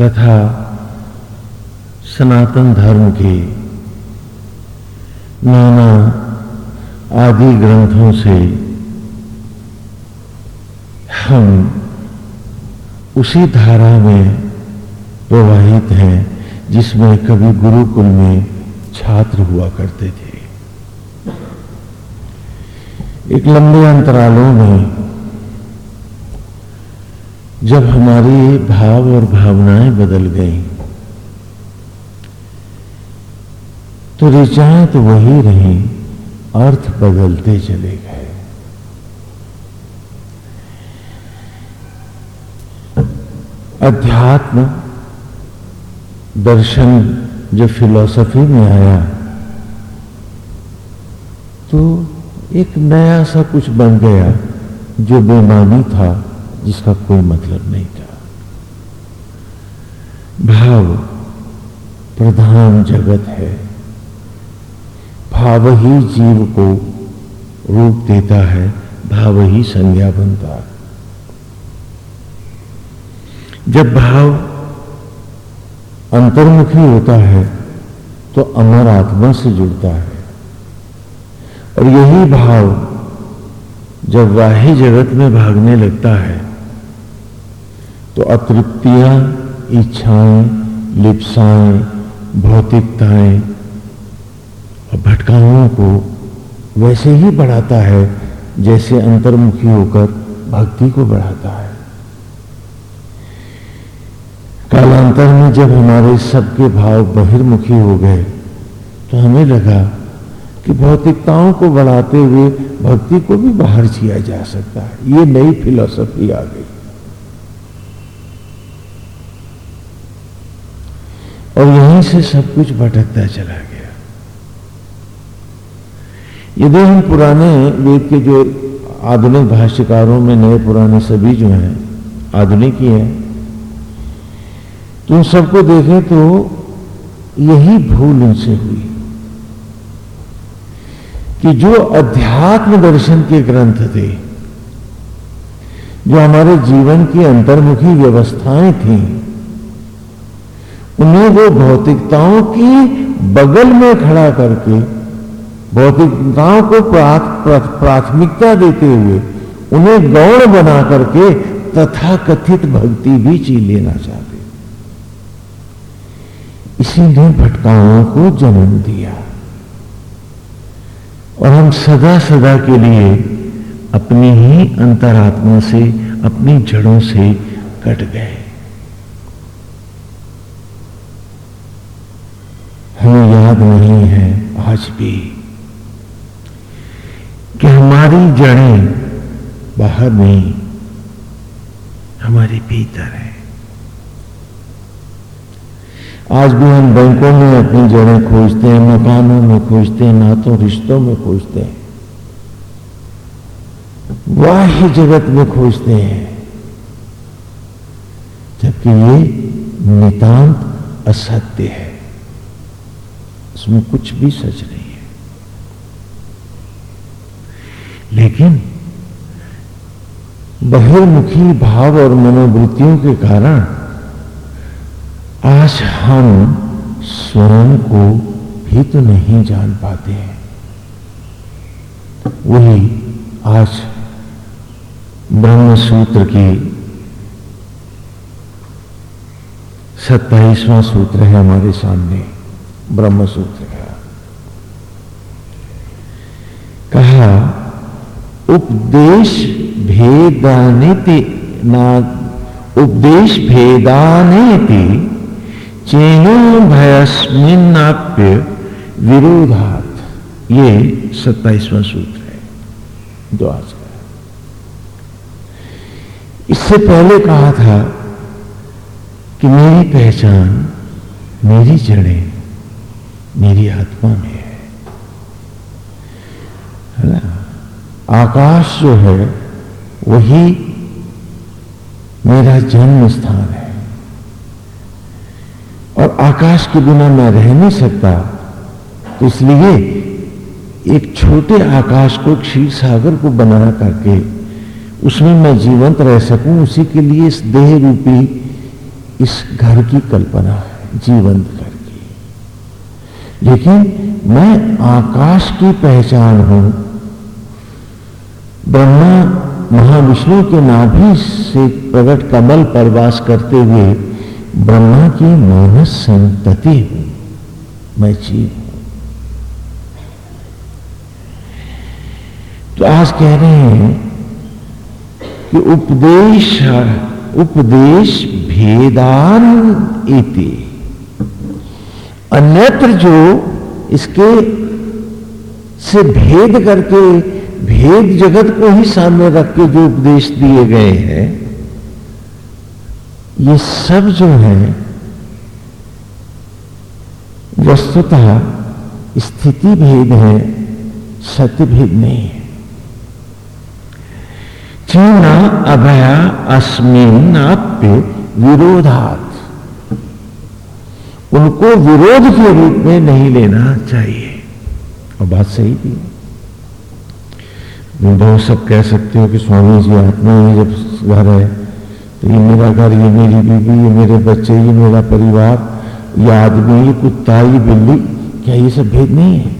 तथा सनातन धर्म के नाना आदि ग्रंथों से हम उसी धारा में प्रवाहित हैं, जिसमें कभी गुरुकुल में छात्र हुआ करते थे। एक लंबे अंतरालों में जब हमारी भाव और भावनाएँ बदल गई तो ऋचाएँ तो वही रहीं, अर्थ बदलते चले गए। अध्यात्म, दर्शन जो फिलॉसफी में आया तो एक नया सा कुछ बन गया, जो बेमानी था। जिसका कोई मतलब नहीं था। भाव प्रधान जगत है। भाव ही जीव को रूप देता है, भाव ही संज्ञा बनता है। जब भाव अंतर्मुखी होता है तो अमर आत्मा से जुड़ता है। और यही भाव जब वाही जगत में भागने लगता है तो अतृप्तियाँ, इच्छाएँ, लिप्साएँ, भौतिकताएँ और भटकाओं को वैसे ही बढ़ाता है, जैसे अंतर्मुखी होकर भक्ति को बढ़ाता है। कालांतर में जब हमारे सबके भाव बहिर्मुखी हो गए तो हमें लगा कि भौतिकताओं को बढ़ाते हुए भक्ति को भी बाहर किया जा सकता है। ये नई फिलॉसफी आ गई। और यहीं से सब कुछ भटकता चला गया। यदि हम पुराने वेद के जो आधुनिक भाष्यकारों में नए पुराने सभी जो हैं, आधुनिक ही हैं तो सबको देखें तो यही भूल उनसे हुई। कि जो अध्यात्म दर्शन के ग्रंथ थे, जो हमारे जीवन की अंतर्मुखी व्यवस्थाएँ थी, उन्हें वो भौतिकताओं की बगल में खड़ा करके, भौतिकताओं को प्राथमिकता देते हुए, उन्हें गौण बना करके तथा कथित भक्ति भी ची लेना चाहते। इसी ने भटकाओं को जन्म दिया। और हम सदा सदा के लिए अपनी ही अंतरात्मा से, अपनी जड़ों से कट गए। हमें याद नहीं है आज भी कि हमारी जड़ें बाहर नहीं, हमारे भीतर है। आज भी हम बैंकों में अपनी जड़ें खोजते हैं, मकानों में खोजते हैं, नातों, रिश्तों में खोजते हैं। वाह्य जगत में खोजते हैं। जबकि ये नितांत असत्य है। उसमें कुछ भी सच नहीं है। लेकिन बहिर्मुखी भाव और मनोवृत्तियों के कारण आज हम स्वयं को भी तो नहीं जान पाते हैं। वही आज ब्रह्म सूत्र की सत्ताईसवां सूत्र है हमारे सामने ब्रह्म सूत्र का कहा, उपदेश भेदानिति ना, उपदेश भेदानेति चेनो भयस्मिन्नाप्य विरोधात। ये सत्ताईसवां सूत्र है। जो आज का। इससे पहले कहा था कि मेरी पहचान, मेरी जड़ें मेरी आत्मा में है। है ना? आकाश जो है, वही मेरा जन्म स्थान है। और आकाश के बिना मैं रह नहीं सकता। तो इसलिए एक छोटे आकाश को क्षीर सागर को बना करके उसमें मैं जीवंत रह सकूँ, उसी के लिए इस देह रूपी इस घर की कल्पना है जीवंत घर की लेकिन मैं आकाश की पहचान हूँ। ब्रह्मा महाविष्णु के नाभि से प्रकट कमल पर वास करते हुए ब्रह्मा की मानस संतति हूँ, मैं जीव हूँ। तो आज कह रहे हैं कि उपदेश उपदेश भेदान इति। अन्यत्र जो इसके से भेद करके, भेद जगत को ही सामने रख के जो उपदेश दिए गए हैं ये सब जो है, वस्तुतः स्थिति भेद है, सत्य भेद नहीं है। चीना अभया अस्मिन आप्य विरोधात? उनको विरोध के रूप में नहीं लेना चाहिए। और बात सही थी। बहुत सब कह सकते हो कि स्वामी जी आत्मा ये जब घर है। तो ये मेरा घर, ये मेरी बीवी, ये मेरे बच्चे, ये मेरा परिवार, ये आदमी, ये कुत्ता, ये बिल्ली, क्या ये सब भेद नहीं है?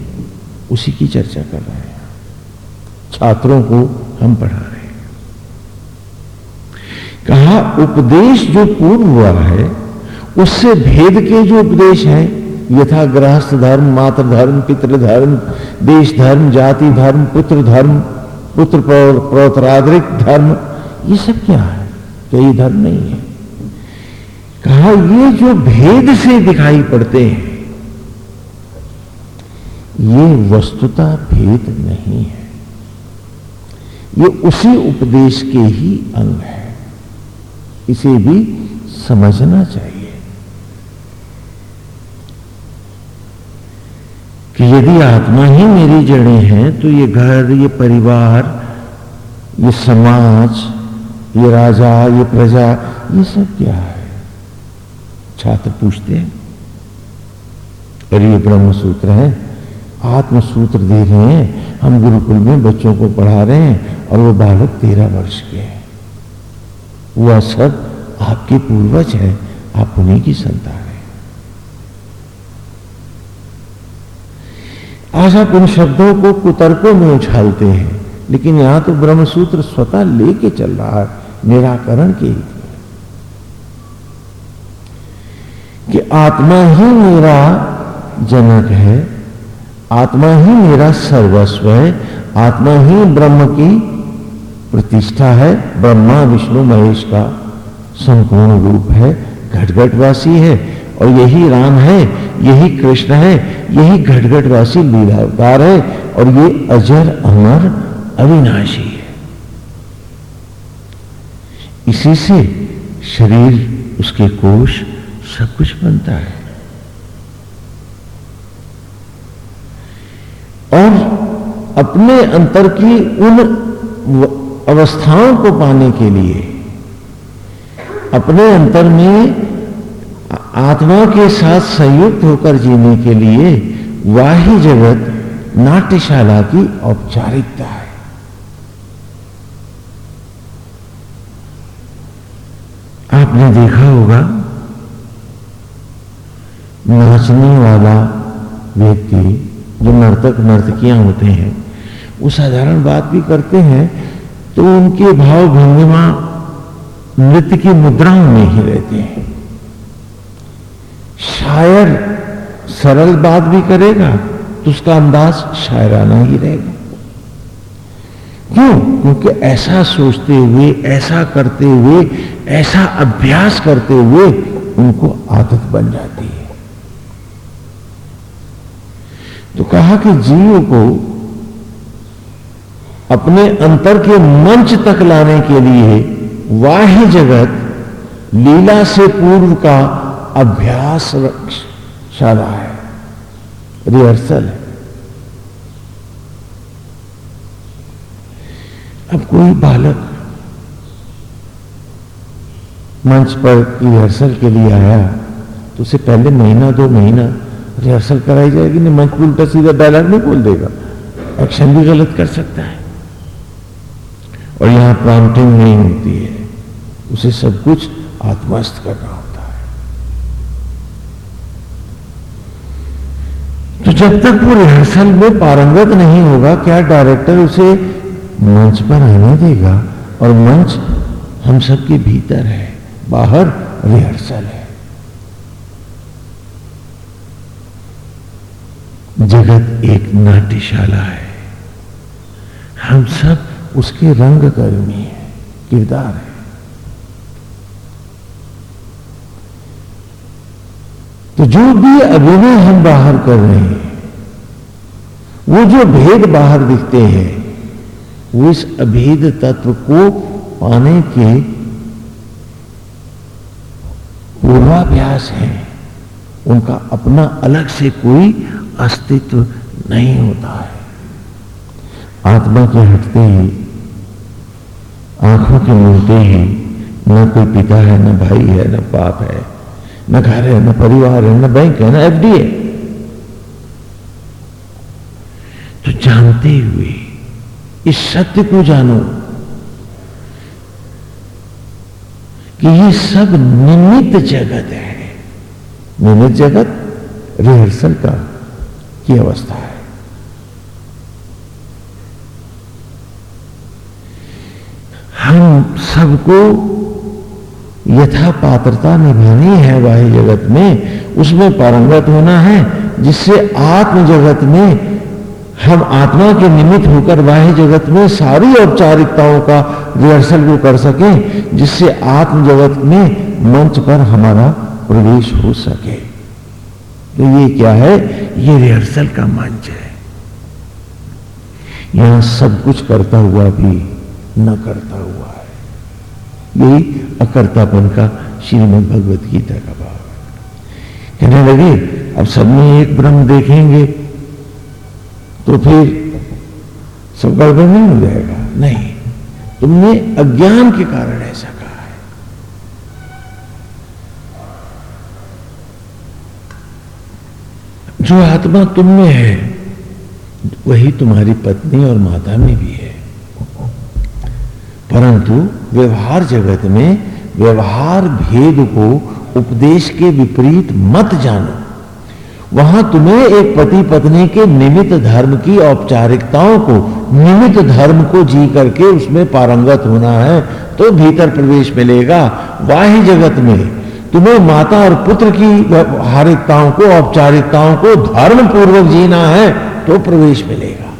उसी की चर्चा कर रहे हैं। छात्रों को हम पढ़ा रहे हैं। कहा, उपदेश जो पूर्व हुआ है, उससे भेद के जो उपदेश हैं यथा गृहस्थ धर्म, मातृ धर्म पितृधर्म देश धर्म, जाति धर्म, पुत्र धर्म, पुत्र प्रोतराधिक धर्म, ये सब क्या है? क्या ये धर्म नहीं है। कहा, ये जो भेद से दिखाई पड़ते हैं, ये वस्तुता भेद नहीं है। ये उसी उपदेश के ही अंग है। इसे भी समझना चाहिए कि यदि आत्मा ही मेरी जड़ें हैं तो ये घर, ये परिवार, ये समाज ये राजा, ये प्रजा, ये सब क्या है? छात्र पूछते हैं। और ये ब्रह्म सूत्र है। आत्म सूत्र दे रहे हैं। हम गुरुकुल में बच्चों को पढ़ा रहे हैं और वो बालक तेरह वर्ष के हैं। वह सब आपके पूर्वज हैं। आप उन्हीं की संतान है। आज आप उन शब्दों को कुतर्कों में उछालते हैं। लेकिन यहाँ तो ब्रह्मसूत्र स्वतः लेके चल रहा है। निराकरण के कि आत्मा ही मेरा जनक है, आत्मा ही मेरा सर्वस्व है, आत्मा ही ब्रह्म की प्रतिष्ठा है, ब्रह्मा, विष्णु, महेश का संपूर्ण रूप है, घटघटवासी है, और यही राम है, यही कृष्ण है लीलावतार है, और ये अजर, अमर, अविनाशी है इसी से शरीर, उसके कोष सब कुछ बनता है। और अपने अंतर की उन अवस्थाओं को पाने के लिए, अपने अंतर में आत्मा के साथ संयुक्त होकर जीने के लिए वाही जगत नाट्यशाला की औपचारिकता है। आपने देखा होगा, नाचने वाला व्यक्ति जो नर्तक नर्तकियाँ होते हैं, वो साधारण बात भी करते हैं तो उनके भाव भंगिमा नृत्य की मुद्राओं में ही रहते हैं। शायर सरल बात भी करेगा तो उसका अंदाज शायराना ही रहेगा। क्यों? क्योंकि ऐसा सोचते हुए, ऐसा करते हुए, ऐसा अभ्यास करते हुए उनको आदत बन जाती है। तो कहा कि जीव को अपने अंतर के मंच तक लाने के लिए वाह्य जगत लीला से पूर्व का अभ्यास शाला है, रिहर्सल है। अब कोई बालक मंच पर रिहर्सल के लिए आया तो उसे पहले महीना, दो महीना रिहर्सल कराई जाएगी, नहीं मंच उल्टा सीधा डायलॉग नहीं बोल देगा। एक्शन भी गलत कर सकता है। और यहाँ प्रॉम्प्टिंग नहीं होती है। उसे सब कुछ आत्मस्थ करना होता है। तो जब तक वो रिहर्सल में पारंगत नहीं होगा, क्या डायरेक्टर उसे मंच पर आने देगा और मंच हम सबके भीतर है। बाहर रिहर्सल है। जगत एक नाट्यशाला है। हम सब उसके रंग कर्मी है, किरदार है। तो जो भी अभिनय हम बाहर कर रहे हैं, वो जो भेद बाहर दिखते हैं इस अभेद तत्व को पाने के पूर्वाभ्यास है। उनका अपना अलग से कोई अस्तित्व नहीं होता है। आत्मा के हटते ही, आँखों के मिलते ही, न कोई पिता है, न भाई है, न बाप है, न घर है, न परिवार है, न बैंक है, न एफडी है। तो जानते हुए इस सत्य को जानो कि ये सब निमित्त जगत है। निमित्त जगत रिहर्सल का की अवस्था है। हम सबको यथा पात्रता निभानी है वाह्य जगत में, उसमें पारंगत होना है, जिससे आत्म जगत में हम आत्मा के निमित्त होकर बाह्य जगत में सारी औपचारिकताओं का रिहर्सल को कर सकें, जिससे आत्म जगत में मंच पर हमारा प्रवेश हो सके। तो ये क्या है? ये रिहर्सल का मंच है। यहाँ सब कुछ करता हुआ भी न करता हुआ है। यही अकर्तापन का श्रीमद भगवत गीता का भाव है। कहने लगे, अब सब में एक ब्रह्म देखेंगे। तो फिर गड़बड़ नहीं हो जाएगा। नहीं, तुमने अज्ञान के कारण ऐसा कहा है। जो आत्मा तुम में है, वही तुम्हारी पत्नी और माता में भी है। परंतु व्यवहार जगत में व्यवहार भेद को उपदेश के विपरीत मत जानो। वहाँ तुम्हें एक पति पत्नी के निमित्त धर्म की औपचारिकताओं को, निमित्त धर्म को जी करके उसमें पारंगत होना है तो भीतर प्रवेश मिलेगा। बाह्य जगत में तुम्हें माता और पुत्र की व्यवहारिकताओं को, औपचारिकताओं को धर्म पूर्वक जीना है तो प्रवेश मिलेगा।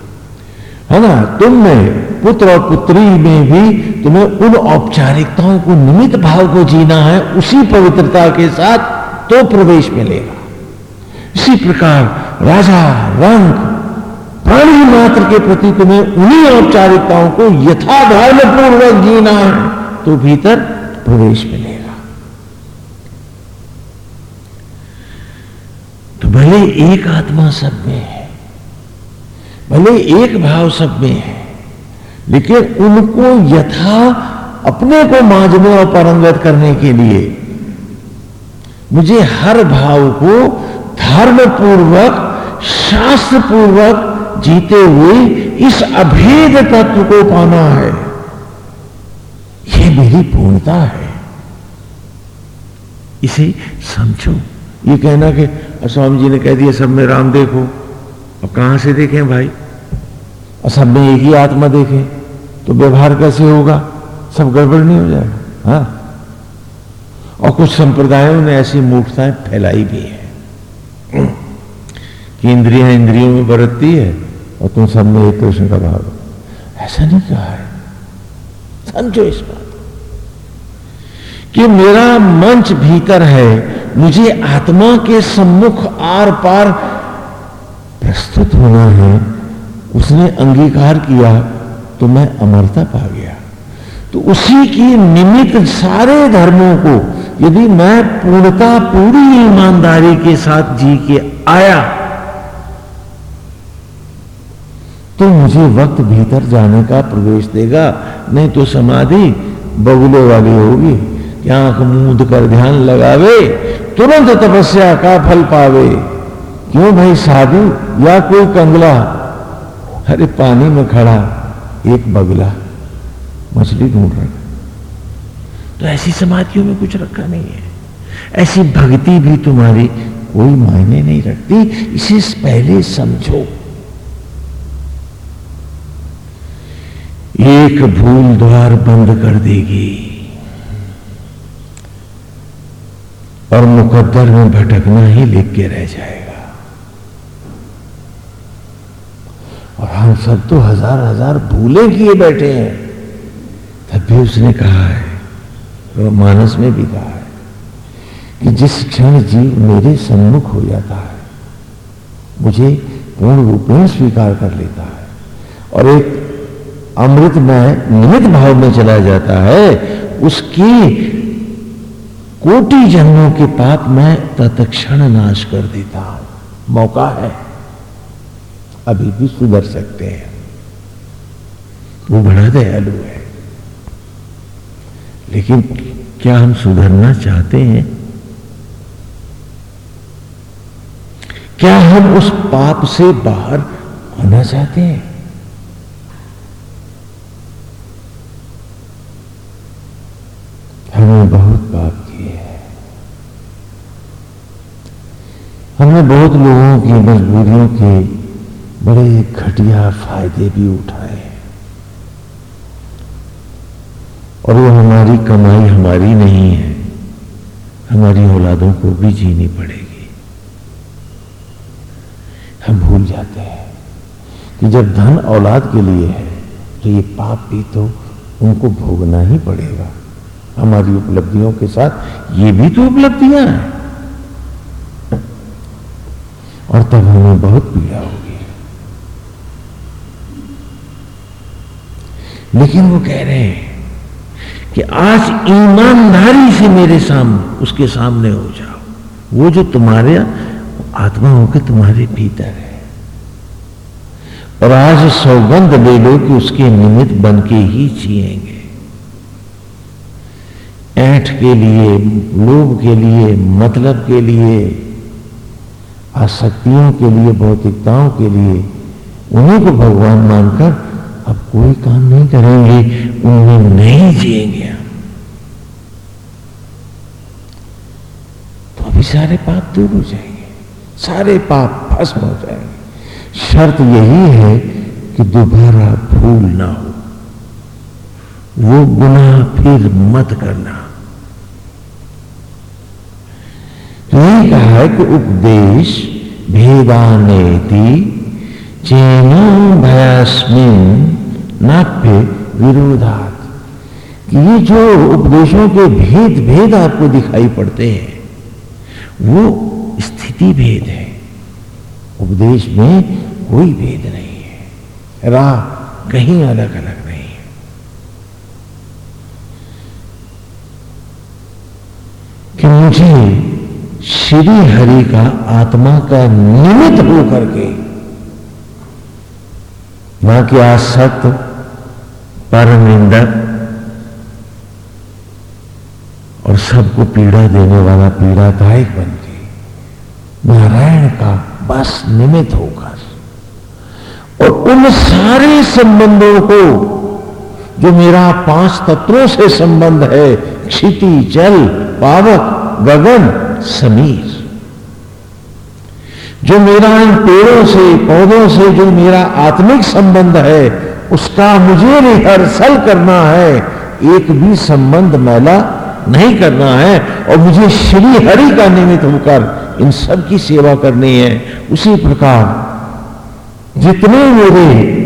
है ना? तुम में पुत्र और पुत्री में भी तुम्हें उन औपचारिकताओं को, निमित्त भाव को जीना है, उसी पवित्रता के साथ तो प्रवेश मिलेगा। इसी प्रकार राजा रंग प्राणी मात्र के प्रति तुम्हें उन्हीं औपचारिकताओं को यथाधर्म पूर्वक जीना है तो भीतर प्रवेश मिलेगा। तो भले एक आत्मा सब में है, भले एक भाव सब में है, लेकिन उनको यथा अपने को मांझने और परंगत करने के लिए मुझे हर भाव को धर्म पूर्वक शास्त्र पूर्वक जीते हुए इस अभेद तत्व को पाना है। यह मेरी पूर्णता है। इसे समझो। ये कहना कि स्वामी जी ने कह दिया, सब में राम देखो। अब कहाँ से देखें भाई? और सब में एक ही आत्मा देखें तो व्यवहार कैसे होगा? सब गड़बड़ नहीं हो जाएगा? हाँ? और कुछ संप्रदायों ने ऐसी मूर्खताएँ फैलाई भी है। कि इंद्रियाँ इंद्रियों में बरतती है और तुम सब में एक कृष्ण का भाव ऐसा नहीं कहा है। समझो इस बात कि मेरा मंच भीतर है, मुझे आत्मा के सम्मुख आर पार प्रस्तुत होना है, उसने अंगीकार किया तो मैं अमरता पा गया। तो उसी की निमित्त सारे धर्मों को यदि मैं पूर्णता, पूरी ईमानदारी के साथ जी के आया तो मुझे वक्त भीतर जाने का प्रवेश देगा, नहीं तो समाधि बगुले वाली होगी, कि आँख मूंद कर ध्यान लगावे, तुरंत तपस्या का फल पावे। क्यों भाई साधु या कोई कंगला? अरे पानी में खड़ा एक बगला, मछली ढूंढ रहा तो ऐसी समाधियों में कुछ रखा नहीं है। ऐसी भक्ति भी तुम्हारी कोई मायने नहीं रखती। इसे पहले समझो। एक भूल द्वार बंद कर देगी और मुकद्दर में भटकना ही लिख के रह जाएगा। और हम सब तो हज़ार हज़ार भूले किए बैठे हैं। तब भी उसने कहा है मानस में भी कहा है कि जिस क्षण जीव मेरे सम्मुख हो जाता है, मुझे पूर्ण रूपेण स्वीकार कर लेता है और एक अमृत में निमित भाव में चला जाता है, उसकी कोटि जन्मों के पाप मैं तत्क्षण नाश कर देता हूँ। मौका है। अभी भी सुधर सकते हैं। वो बड़ा दयालु है। लेकिन क्या हम सुधरना चाहते हैं? क्या हम उस पाप से बाहर आना चाहते हैं? हमने बहुत पाप किए हैं। हमने बहुत लोगों की, मजबूरियों के बड़े घटिया फ़ायदे भी उठाए। और वो हमारी कमाई हमारी नहीं है। हमारी औलादों को भी जीनी पड़ेगी। हम भूल जाते हैं कि जब धन औलाद के लिए है तो ये पाप भी तो उनको भोगना ही पड़ेगा। हमारी उपलब्धियों के साथ ये भी तो उपलब्धियाँ हैं। और तब हमें बहुत पीड़ा होगी। लेकिन वो कह रहे हैं कि आज ईमानदारी से मेरे सामने उसके सामने हो जाओ। वो जो तुम्हारे आत्मा होकर तुम्हारे भीतर है। और आज सौगंध ले लो कि उसके निमित्त बन के ही जिएँगे। ऐठ के लिए, लोभ के लिए मतलब के लिए, आसक्तियों के लिए, भौतिकताओं के लिए, उन्हीं को भगवान मानकर अब कोई काम नहीं करेंगे उनमें नहीं जिएँगे तो अभी सारे पाप दूर हो जाएँगे, सारे पाप भस्म हो जाएँगे। शर्त यही है कि दोबारा भूल ना हो। वो गुनाह फिर मत करना। तो यही कहा है कि उपदेश भेदाने चेनो भयास्मिन नाप्य विरोधात। कि ये जो उपदेशों के भेद भेद आपको दिखाई पड़ते हैं, वो स्थिति भेद है। उपदेश में कोई भेद नहीं है। राह कहीं अलग अलग नहीं है। कि मुझे श्री हरि का आत्मा का निमित्त होकर के ना कि आसक्त पर निंदक और सबको पीड़ा देने वाला पीड़ा पीड़ादायक बन के नारायण का बस निमित होकर और उन सारे संबंधों को जो मेरा पाँच तत्वों से संबंध है, क्षिति, जल, पावक, गगन, समीर। जो मेरा इन पेड़ों से, पौधों से जो मेरा आत्मिक संबंध है उसका मुझे रिहर्सल करना है। एक भी संबंध मैला नहीं करना है। और मुझे श्री हरि का निमित्त होकर इन सब की सेवा करनी है। उसी प्रकार जितने मेरे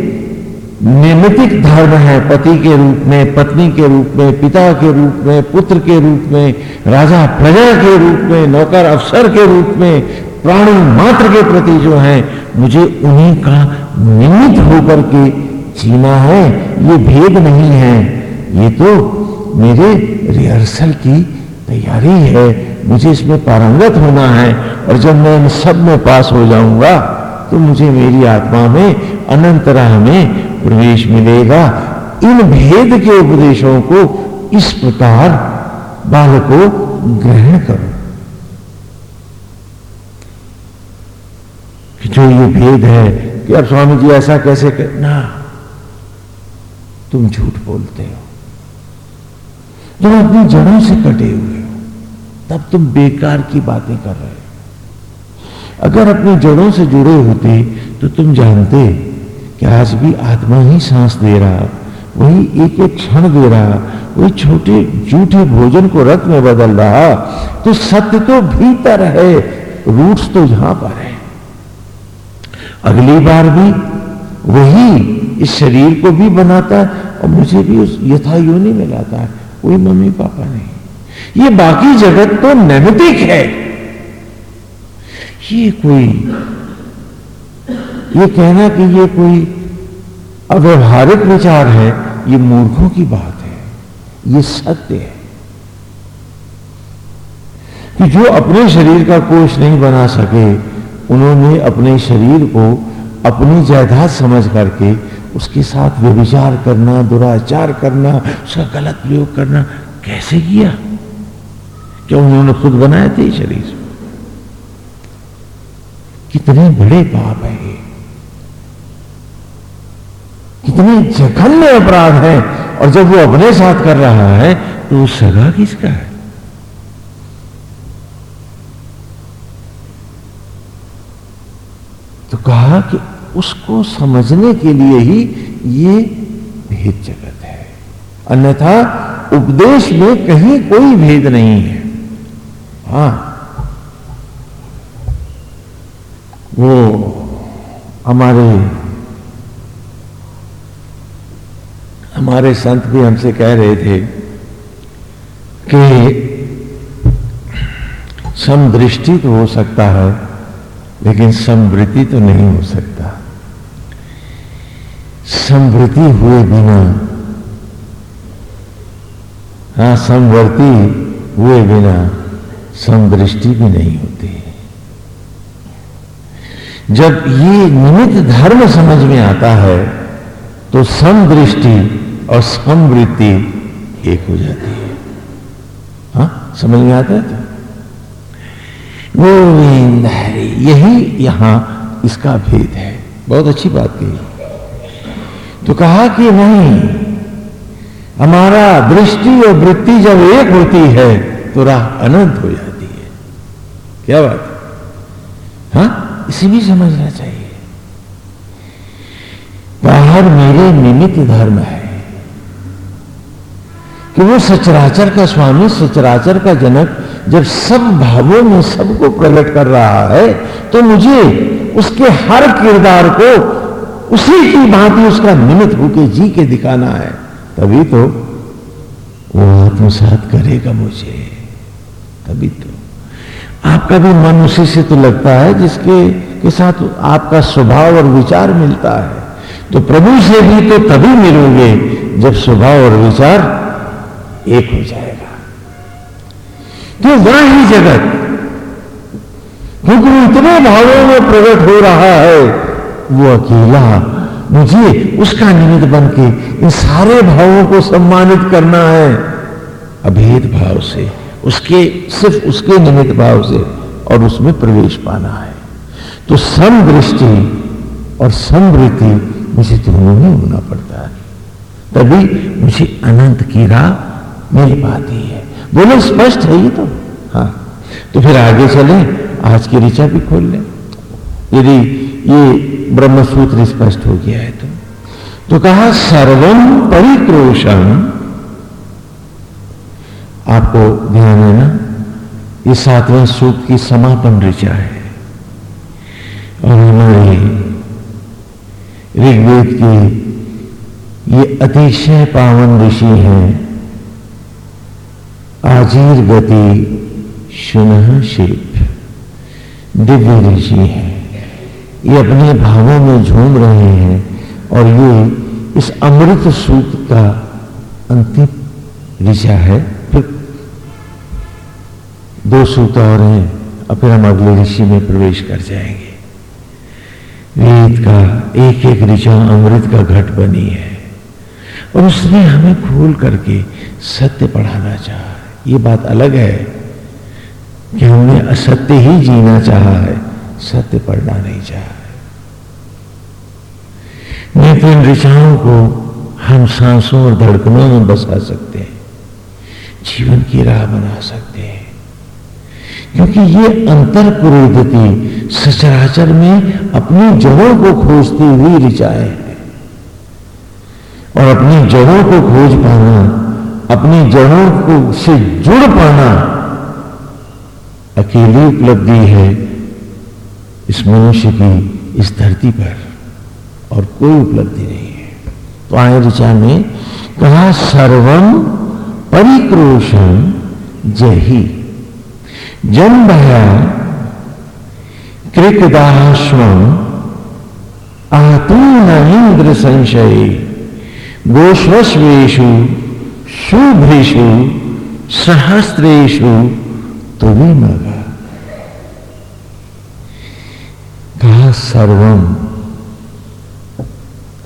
निमितिक धर्म है, पति के रूप में, पत्नी के रूप में, पिता के रूप में, पुत्र के रूप में, राजा प्रजा के रूप में, नौकर अफसर के रूप में, प्राणी मात्र के प्रति जो है, मुझे उन्हीं का निमित्त होकर के जीना है, ये भेद नहीं है। ये तो मेरे रिहर्सल की तैयारी है। मुझे इसमें पारंगत होना है और जब मैं इन सब में पास हो जाऊँगा तो मुझे मेरी आत्मा में अनंत राह में प्रवेश मिलेगा। इन भेद के उपदेशों को इस प्रकार बालको ग्रहण करो। जो ये भेद है, कि अब स्वामी जी ऐसा कैसे कर ना। तुम झूठ बोलते हो। तुम अपनी जड़ों से कटे हुए हो, तब तुम बेकार की बातें कर रहे हो। अगर अपनी जड़ों से जुड़े होते तो तुम जानते कि आज भी आत्मा ही सांस दे रहा, वही एक एक क्षण दे रहा, वही छोटे झूठे भोजन को रथ में बदल रहा तो सत्य तो भीतर है, रूट्स तो यहाँ पर है। अगली बार भी वही इस शरीर को भी बनाता है और मुझे भी उस यथा योनि में लाता है। कोई मम्मी पापा नहीं। ये बाकी जगत तो नैमितिक है। ये कोई, ये कहना कि ये कोई अव्यवहारिक विचार है, ये मूर्खों की बात है। ये सत्य है। कि जो अपने शरीर का कोष नहीं बना सके, उन्होंने अपने शरीर को अपनी जायदाद समझ करके उसके साथ व्यभिचार करना, दुराचार करना, उसका गलत प्रयोग करना कैसे किया? क्या उन्होंने खुद बनाए थे शरीर कितने बड़े पाप है ये। कितने जघन्य अपराध है। और जब वो अपने साथ कर रहा है तो वो सगा किसका है? कहा कि उसको समझने के लिए ही ये भेद जगत है। अन्यथा उपदेश में कहीं कोई भेद नहीं है। हा। वो हमारे हमारे संत भी हमसे कह रहे थे कि समदृष्टि तो हो सकता है लेकिन समृद्धि तो नहीं हो सकता। समृद्धि हुए बिना हाँ समवर्ती हुए बिना समदृष्टि भी नहीं होती जब ये निमित्त धर्म समझ में आता है तो समदृष्टि और समवृत्ति एक हो जाती है। हाँ समझ में आता है तो? गोविंद हरि यही यहाँ इसका भेद है। बहुत अच्छी बात कही। तो कहा कि नहीं, हमारा दृष्टि और वृत्ति जब एक होती है तो राह अनंत हो जाती है। क्या बात हाँ? इसे भी समझना चाहिए। बाहर मेरे निमित्त धर्म है कि वो सचराचर का स्वामी, सचराचर का जनक जब सब भावों में सबको प्रकट कर रहा है तो मुझे उसके हर किरदार को उसी की भांति उसका निमित्त होके जी के दिखाना है। तभी तो वो आत्मसात करेगा मुझे। तभी तो। आपका भी मन उसी से तो लगता है जिसके, के साथ आपका स्वभाव और विचार मिलता है। तो प्रभु से भी तो तभी मिलोगे जब स्वभाव और विचार एक हो जाएगा। तो वह ही जगत। क्योंकि वो इतने भावों में प्रकट हो रहा है, वो अकेला। मुझे उसका निमित्त बन के इन सारे भावों को सम्मानित करना है। अभेद भाव से, उसके, सिर्फ़ उसके निमित्त भाव से और उसमें प्रवेश पाना है। तो समदृष्टि और समृद्धि मुझे दोनों ही होना पड़ता है। तभी मुझे अनंत की राह मिल पाती है। बोले, स्पष्ट है ये तो। हाँ। तो फिर आगे चले, आज की ऋचा भी खोल लें। यदि ये ब्रह्म सूत्र स्पष्ट हो गया है तो। तो कहा सर्वम परिक्रोशम आपको ध्यान है ना? ये सातवें सूत्र की समापन ऋचा है। और हमारे ऋग्वेद की ये अतिशय पावन ऋषि हैं आजीर गति शुन शिल्प। दिव्य ऋषि है। ये अपने भावों में झूम रहे हैं और ये इस अमृत सूत्र का अंतिम ऋषा है। फिर दो सूत्र और हैं और फिर हम अगले ऋषि में प्रवेश कर जाएँगे। वेद का एक एक ऋषा अमृत का घट बनी है और उसने हमें खोल करके सत्य पढ़ाना चाहा। ये बात अलग है कि हमने असत्य ही जीना चाहा है, सत्य पढ़ना नहीं चाहा है। लेकिन ऋचाओं को हम सांसों और धड़कनों में बसा सकते हैं, जीवन की राह बना सकते हैं। क्योंकि ये अंतर पुरोधति सचराचर में अपनी जड़ों को खोजती हुई ऋचाएँ हैं और अपनी जड़ों को खोज पाना अपनी जड़ों को से जुड़ पाना अकेली उपलब्धि है इस मनुष्य की इस धरती पर, और कोई उपलब्धि नहीं है। तो आय ऋचा में कहा सर्वम परिक्रोशम जही। जन भया कृकदाश्व आतून इंद्र संशय गोश्वेशु शुभ्रेशु सहस्त्रेशु तुम्हें मगा कहा, सर्वम।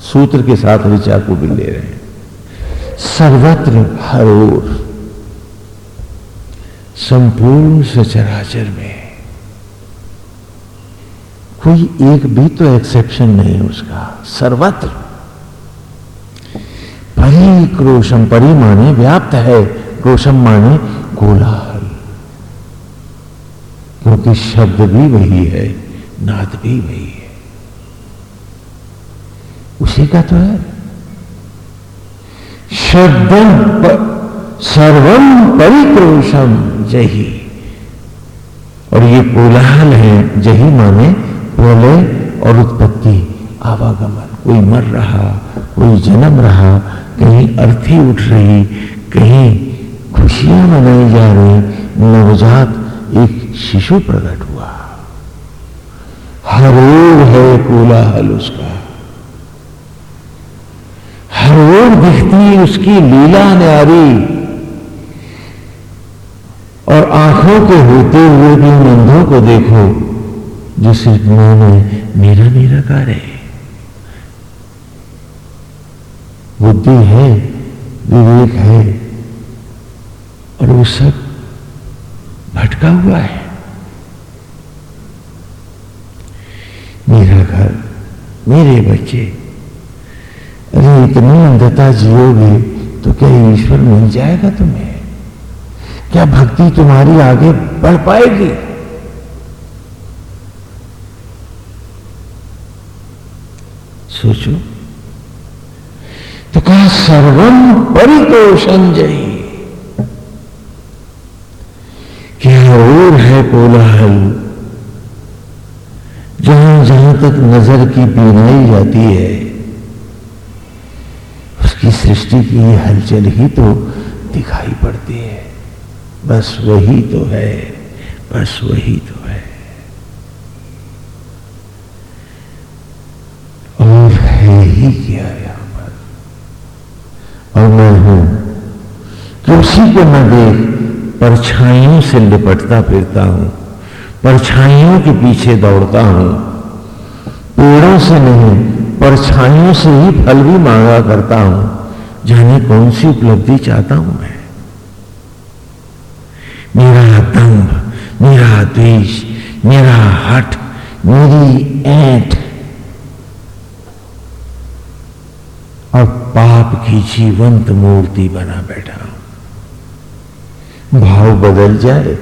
सूत्र के साथ ऋचा को भी ले रहे हैं। सर्वत्र हर ओर संपूर्ण सचराचर में। कोई एक भी तो एक्सेप्शन नहीं है उसका। सर्वत्र। परी क्रोशम परी माने व्याप्त है। क्रोशम माने कोलाहल। क्योंकि शब्द भी वही है, नाद भी वही है। उसी का तो है। शब्द सर्वम परिक्रोशम जही। और ये कोलाहल है, जही माने प्रलय और उत्पत्ति, आवागमन। कोई मर रहा, कोई जन्म रहा कहीं अर्थी उठ रही, कहीं खुशियाँ मनाई जा रही, नवजात एक शिशु प्रकट हुआ। हर ओर है कोलाहल उसका। हर ओर दिखती उसकी लीला न्यारी। और आँखों के होते हुए भी अंधों को देखो जो सिर्फ़ में मेरा निराकार है। बुद्धि है, विवेक है, और वो सब भटका हुआ है। मेरा घर, मेरे बच्चे, अरे इतनी अंधता जियोगे तो क्या ईश्वर मिल जाएगा तुम्हें? क्या भक्ति तुम्हारी आगे बढ़ पाएगी? सोचो तो कहा सर्वम परितोषण जय क्या और है कोलाहल? जहाँ जहाँ तक नज़र की बीनाई जाती है, उसकी सृष्टि की हलचल ही तो दिखाई पड़ती है। बस वही तो है, बस वही तो ही किया यहाँ पर और मैं हूँ कि मैं देख, परछाइयों से लिपटता फिरता हूँ, परछाइयों के पीछे दौड़ता हूँ। पेड़ों से नहीं, परछाइयों से ही फल भी मांगा करता हूँ, जाने कौन सी उपलब्धि चाहता हूँ मैं? मेरा दम्भ, मेरा द्वेष, मेरा हट मेरी ऐठ। और पाप की जीवंत मूर्ति बना बैठा भाव बदल जाए,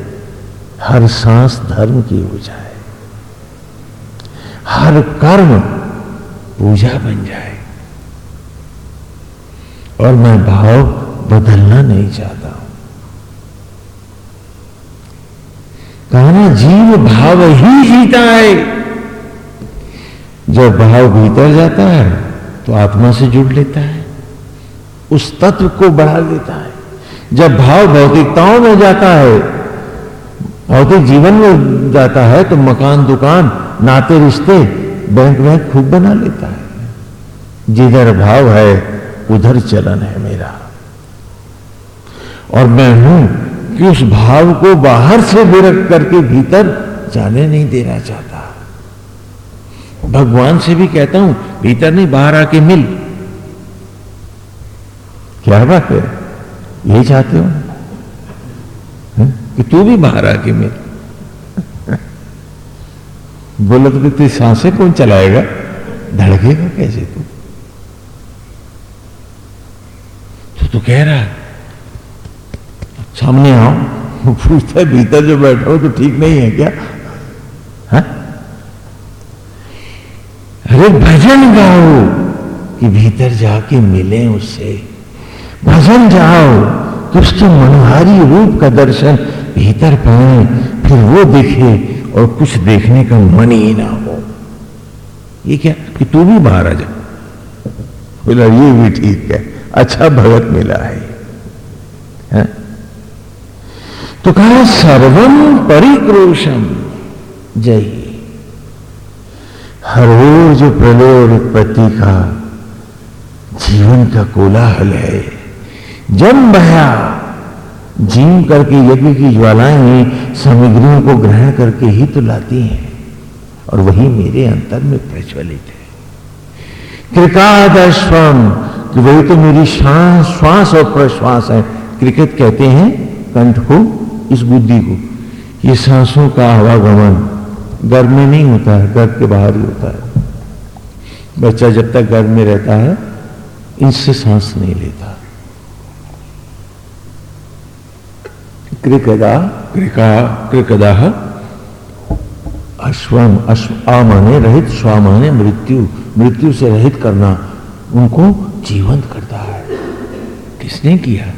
हर सांस धर्म की हो जाए। हर कर्म पूजा बन जाए। और मैं भाव बदलना नहीं चाहता हूँ। कहना, जीव भाव ही जीता है। जब भाव भीतर जाता है तो आत्मा से जुड़ लेता है, उस तत्व को बढ़ा लेता है। जब भाव भौतिकताओं में जाता है, भौतिक जीवन में जाता है तो मकान, दुकान, नाते, रिश्ते बैंक बैंक खूब बना लेता है। जिधर भाव है, उधर चलन है मेरा। और मैं हूँ कि उस भाव को बाहर से विरक्त करके भीतर जाने नहीं देना चाहता। भगवान से भी कहता हूँ, भीतर नहीं, बाहर आके मिल। क्या बात है? यही चाहते हो? कि तू भी बाहर आके मिल। बोला तो तेरी साँसें कौन चलाएगा? धड़केगा कैसे तू? तो तू कह रहा है, सामने आओ, पूछता है, भीतर जो बैठा हो तो ठीक नहीं है क्या? है? अरे भजन गाओ, कि भीतर जाके मिले उससे भजन जाओ तो उसके मनोहारी रूप का दर्शन भीतर पाए फिर वो दिखे और कुछ देखने का मन ही ना हो। ये क्या? कि तू भी बाहर आ जा बोला ये भी ठीक है अच्छा भगत मिला है, है? तो कहा सर्वम परिक्रोशम। जय। हर रोज प्रलय और उत्पत्ति का जीवन का कोलाहल है। जम बया जीव करके यज्ञ की ज्वालाएँ सामग्रियों को ग्रहण करके ही तो लाती हैं और वही मेरे अंतर में प्रज्वलित है। क्रिकादश्वम कि वही तो मेरी श्वास श्वास और प्रश्वास है। क्रिकेट कहते हैं, कंठ को, इस बुद्धि को। ये सांसों का आवागमन घर में नहीं होता है घर के बाहर ही होता है। बच्चा जब तक घर में रहता है इनसे सांस नहीं लेता। क्रिकदा? क्रिका, क्रिकदा? अश्वम अश्व माने रहित स्वा माने मृत्यु मृत्यु से रहित करना उनको जीवंत करता है। किसने किया?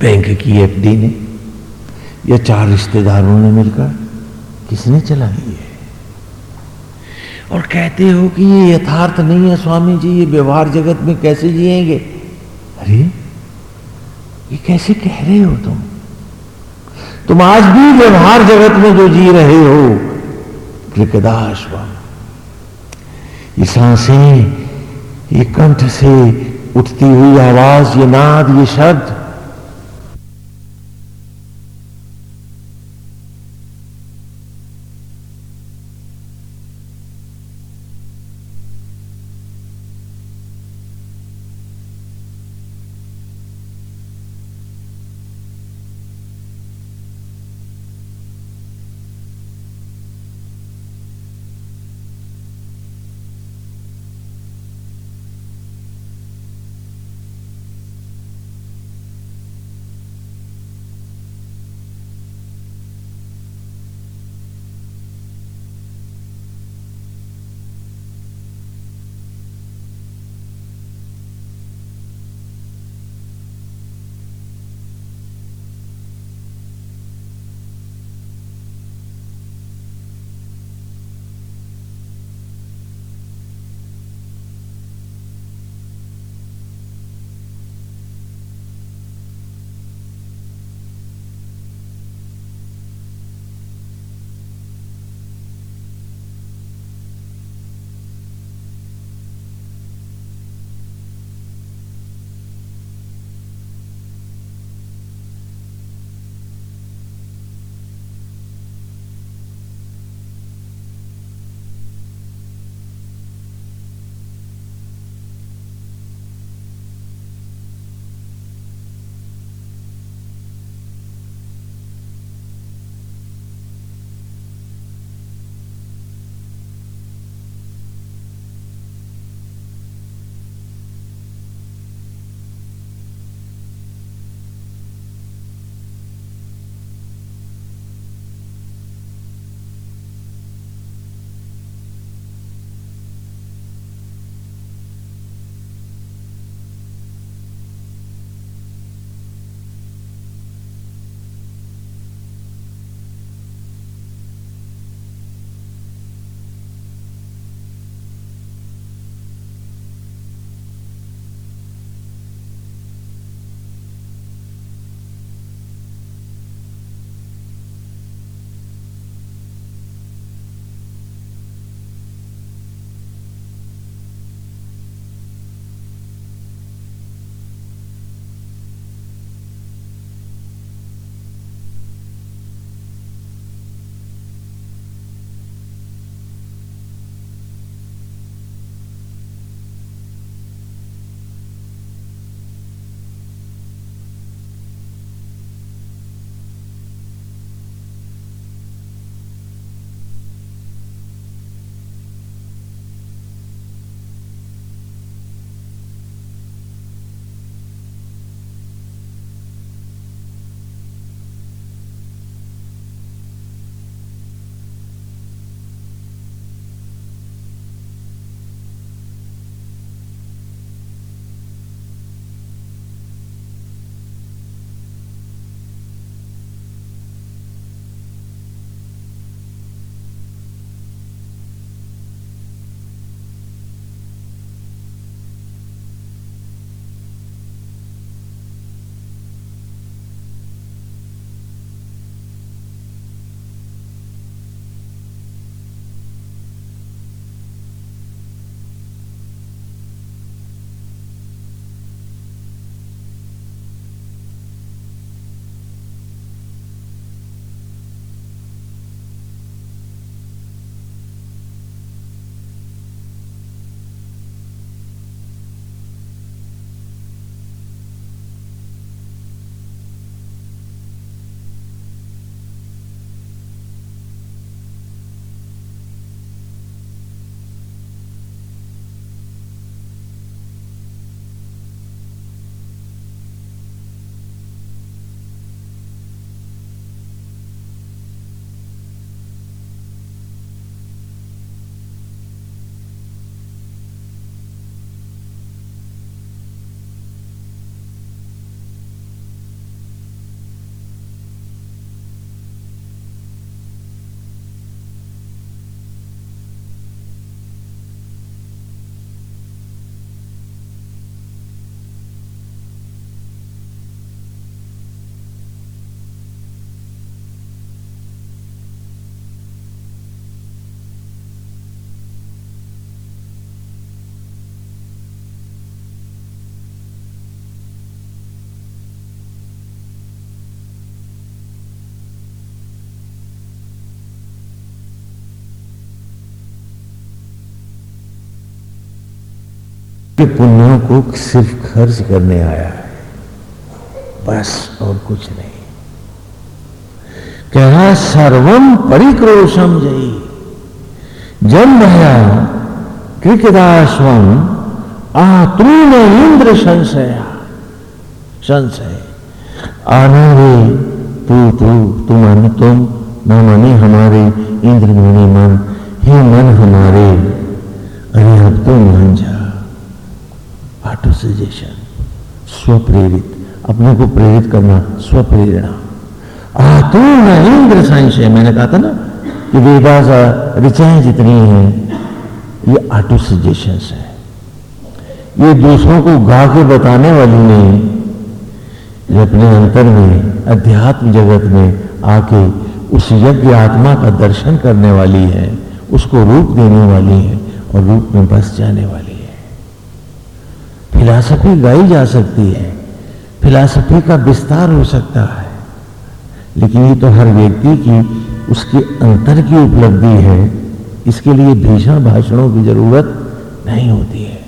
बैंक की एफडी ने? या चार रिश्तेदारों ने मिलकर? किसने चलाई है और कहते हो कि ये यथार्थ नहीं है स्वामी जी, ये व्यवहार जगत में कैसे जिएँगे? अरे, ये कैसे कह रहे हो तुम? तुम आज भी व्यवहार जगत में जो जी रहे हो कृकदाश्वम ये साँसें, ये कंठ से उठती हुई आवाज़, ये नाद, ये शब्द पुण्यों को सिर्फ़ खर्च करने आया है। बस और कुछ नहीं। कह सर्वम परिक्रोशम जई जन भया कृकदाश्वम आतृण इंद्र संशया। संशय। आना रे तू तू तुम मन तुम न मने हमारे इंद्र मने मन, हे मन हमारे। अरे अब तो मान जा ऑटो सजेशन स्वप्रेरित अपने को प्रेरित करना, स्वप्रेरणा। आतुर्ण इंद्र संशय। मैंने कहा था ना कि वेदास ऋचाएँ जितनी हैं, ये ऑटो सजेशन है। ये दूसरों को गा के बताने वाली नहीं, ये अपने अंतर में, अध्यात्म जगत में आके उस यज्ञ आत्मा का दर्शन करने वाली है, उसको रूप देने वाली है और रूप में बस जाने वाली है। फिलासफी गाई जा सकती है। फिलासफी का विस्तार हो सकता है। लेकिन ये तो हर व्यक्ति की उसके अंतर की उपलब्धि है। इसके लिए भीषण भाषणों की ज़रूरत नहीं होती है।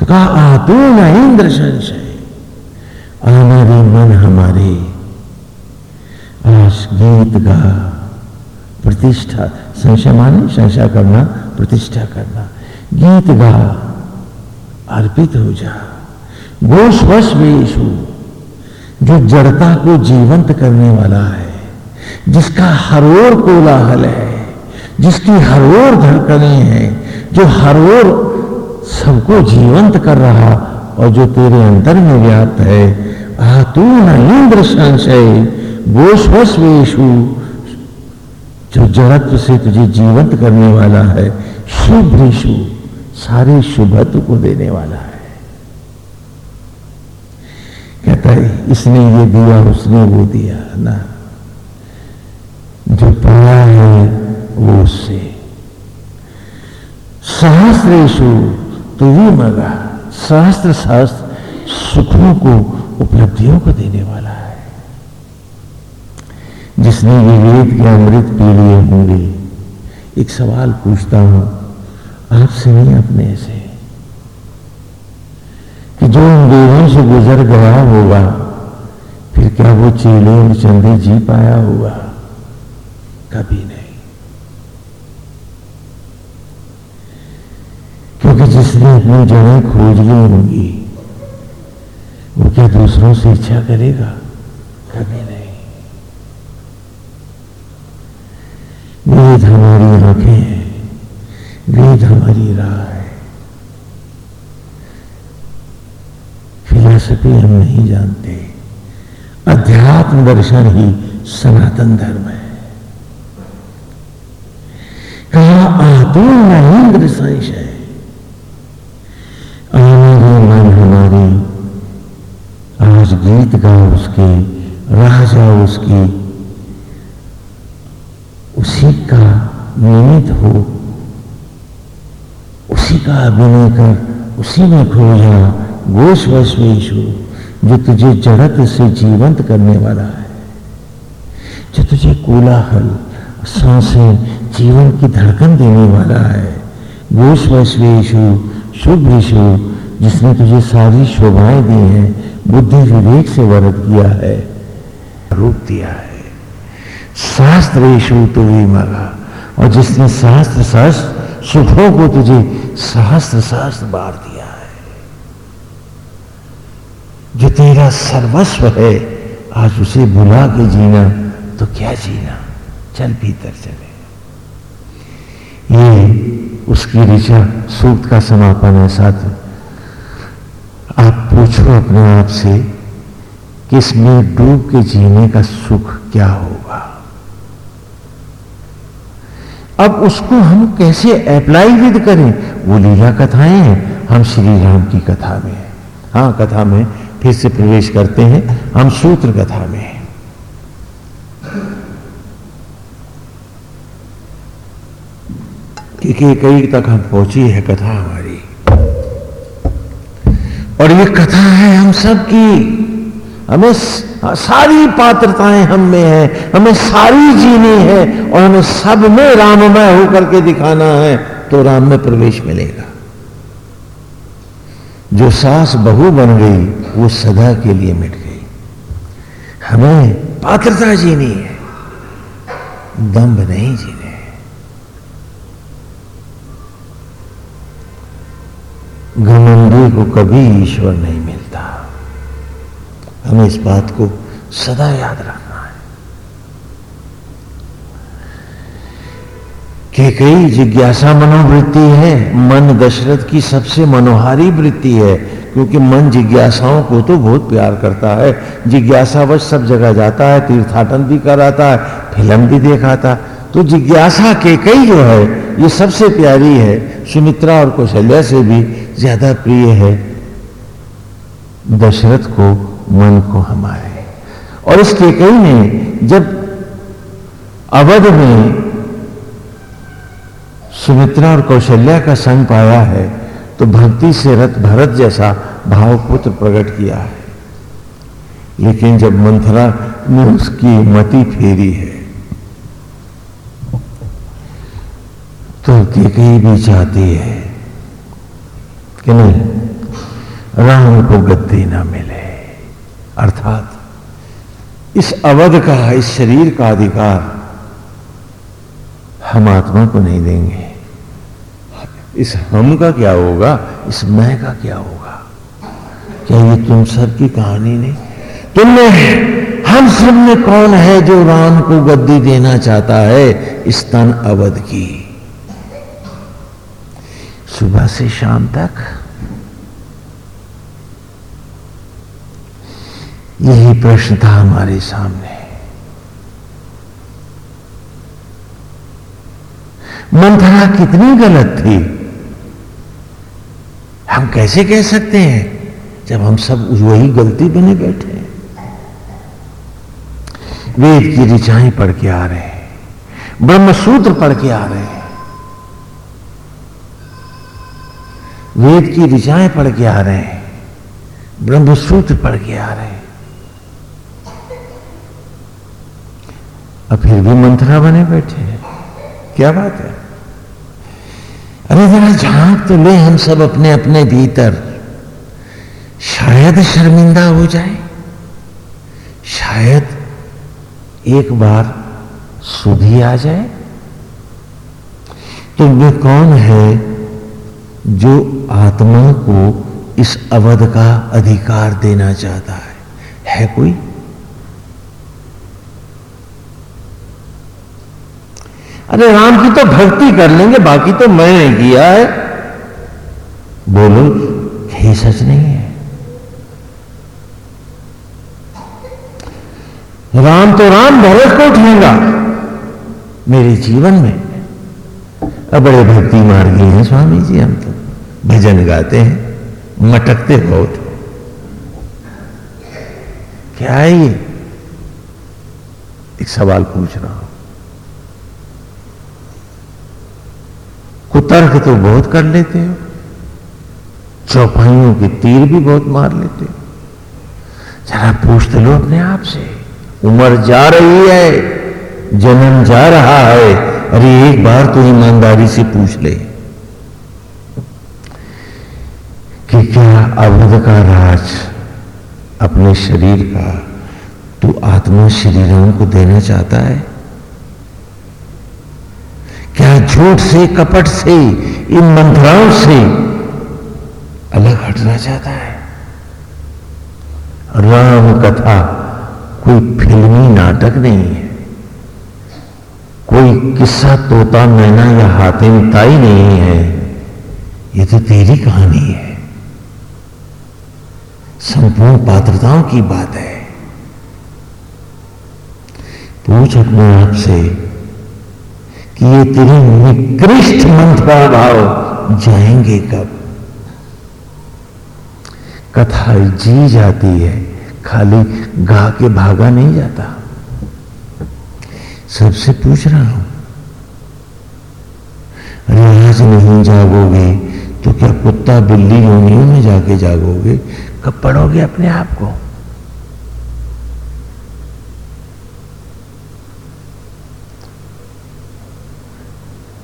तो कहा, आतु न इंद्र संशय हमारे मन हमारे। आज गीत गा प्रतिष्ठा, संशय माने, संशय करना, प्रतिष्ठा करना। गीत गा। अर्पित हो जा। गोश वश वेशु जो जड़ता को जीवंत करने वाला है, जिसका हर ओर कोलाहल है, जिसकी हर ओर धड़कने हैं, जो हर ओर सबको जीवंत कर रहा और जो तेरे अंतर में व्याप्त है, आ तू न इंद्र संशय गोस्वेशु जो जड़त्व से तुझे जीवंत करने वाला है, शुभ ऋषु सारे शुभत्व को देने वाला है। कहता है, इसने ये दिया, उसने वो दिया, ना। जो पाया है, वो उससे। सहस्रेशु तो भी मगा। सहस्त्र सहस्त्र सुखों को, उपलब्धियों को देने वाला है। जिसने विवेक के अमृत पी लिए होंगे, एक सवाल पूछता हूँ आपसे नहीं, अपने से। कि जो उन देवों से गुजर गया होगा, फिर क्या वो चेले चंदे जी पाया होगा? कभी नहीं। क्योंकि जिसने अपनी जड़ें खोज ली होंगी वो क्या दूसरों से इच्छा करेगा? कभी नहीं। वेद हमारी आँखें हैं। वेद हमारी राह है। फिलॉसफी हम नहीं जानते। अध्यात्म दर्शन ही सनातन धर्म है। कहा आतुर इंद्र संशय हमारे मन हमारी। आज गीत गा उसके राजा उसकी। उसी का निमित हो उसी का अभिनय कर, उसी में खो जा गोश हो जो तुझे जड़त से जीवंत करने वाला है। जो तुझे कोलाहल, साँसें, जीवन की धड़कन देने वाला है। गोश हो शुभ हो जिसने तुझे सारी शोभाएँ दी हैं, बुद्धि विवेक से वर्त किया है, रूप दिया है। शास्त्र तो भी मगा और जिसने शास्त्र सहस्त्र सुखों को तुझे सहस्त्र सहस्त्र बार दिया है। जो तेरा सर्वस्व है, आज उसे भुला के जीना तो क्या जीना? चल भीतर चले। ये उसकी ऋषा सूक्त का समापन है, साथ। आप पूछो अपने आप से कि इसमें डूब के जीने का सुख क्या होगा? अब उसको हम कैसे अप्लाई विद करें? वो लीला कथाएँ हैं। हम श्री राम की कथा में हैं। हाँ कथा में फिर से प्रवेश करते हैं। हम सूत्र कथा में हैं। क्योंकि कई तक हम पहुँची है कथा हमारी। और ये कथा है हम सब की। हमें सारी पात्रताएँ हम में है, हमें सारी जीनी है और हमें सब में राममय होकर के दिखाना है तो राम में प्रवेश मिलेगा। जो सास बहू बन गई, वो सदा के लिए मिट गई। हमें पात्रता जीनी है, दम्भ नहीं जीने घमंडी को कभी ईश्वर नहीं मिलता हमें इस बात को सदा याद रखना है कि कई जिज्ञासा मनोवृत्ति है। मन दशरथ की सबसे मनोहारी वृत्ति है, क्योंकि मन जिज्ञासाओं को तो बहुत प्यार करता है। जिज्ञासावश सब जगह जाता है, तीर्थाटन भी कराता है, फ़िल्म भी देखाता। तो जिज्ञासा के कई जो है, ये सबसे प्यारी है। सुमित्रा और कौशल्या से भी ज़्यादा प्रिय है। दशरथ को मन को हमारे। और इस केकई ने जब अवध में सुमित्रा और कौशल्या का संग पाया है तो भक्ति से रथ भरत जैसा भावपुत्र प्रकट किया है। लेकिन जब मंथरा ने उसकी मति फेरी है तो केकई भी चाहती है कि नहीं, राम को गद्दी ना मिले। अर्थात इस अवध का, इस शरीर का अधिकार हम आत्मा को नहीं देंगे। इस हम का क्या होगा? इस मैं का क्या होगा? क्या ये तुम सब की कहानी नहीं? तुमने, हम सब में कौन है जो राम को गद्दी देना चाहता है? इस तन अवध की। सुबह से शाम तक यही प्रश्न था हमारे सामने। मंथरा कितनी गलत थी? हम कैसे कह सकते हैं जब हम सब वही गलती बने बैठे हैं? वेद की ऋचाएँ पढ़ के आ रहे हैं, ब्रह्मसूत्र पढ़ के आ रहे हैं। वेद की ऋचाएँ पढ़ के आ रहे हैं, ब्रह्मसूत्र पढ़ के आ रहे हैं। अब फिर भी मंथरा बने बैठे हैं। क्या बात है? अरे जरा झाँक तो ले हम सब अपने अपने भीतर। शायद शर्मिंदा हो जाए। शायद एक बार सुधी आ जाए। तो वे कौन है जो आत्मा को इस अवध का अधिकार देना चाहता है? है कोई? अरे राम की तो भक्ति कर लेंगे, बाकी तो मैंने किया है। बोलो, यही सच नहीं है। राम तो राम भरत को उठेगा मेरे जीवन में। अब बड़े भक्ति मार्गी हैं स्वामी जी, हम तो भजन गाते हैं, मटकते बहुत। क्या है ये? एक सवाल पूछ रहा हूँ। कुतर्क तो बहुत कर लेते हो। चौपाइयों के तीर भी बहुत मार लेते हो। जरा पूछ लो अपने आप से, उम्र जा रही है, जन्म जा रहा है, अरे एक बार तो ईमानदारी से पूछ ले कि क्या अवध का राज अपने शरीर का तू आत्मा श्री राम को देना चाहता है क्या झूठ से, कपट से, इन मंत्राओं से अलग हटना चाहता है। राम कथा कोई फिल्मी नाटक नहीं है। कोई किस्सा तोता मैना या हातिम ताई नहीं है। ये तो तेरी कहानी है। संपूर्ण पात्रताओं की बात है। पूछ अपने आप से ये तेरे निकृष्ट मंत्र भाव जाएँगे कब? कथा जी जाती है, खाली गा के भागा नहीं जाता। सबसे पूछ रहा हूँ, अरे आज नहीं जागोगे तो क्या कुत्ता बिल्ली योनियों में जाके जागोगे? कब पढ़ोगे अपने आप को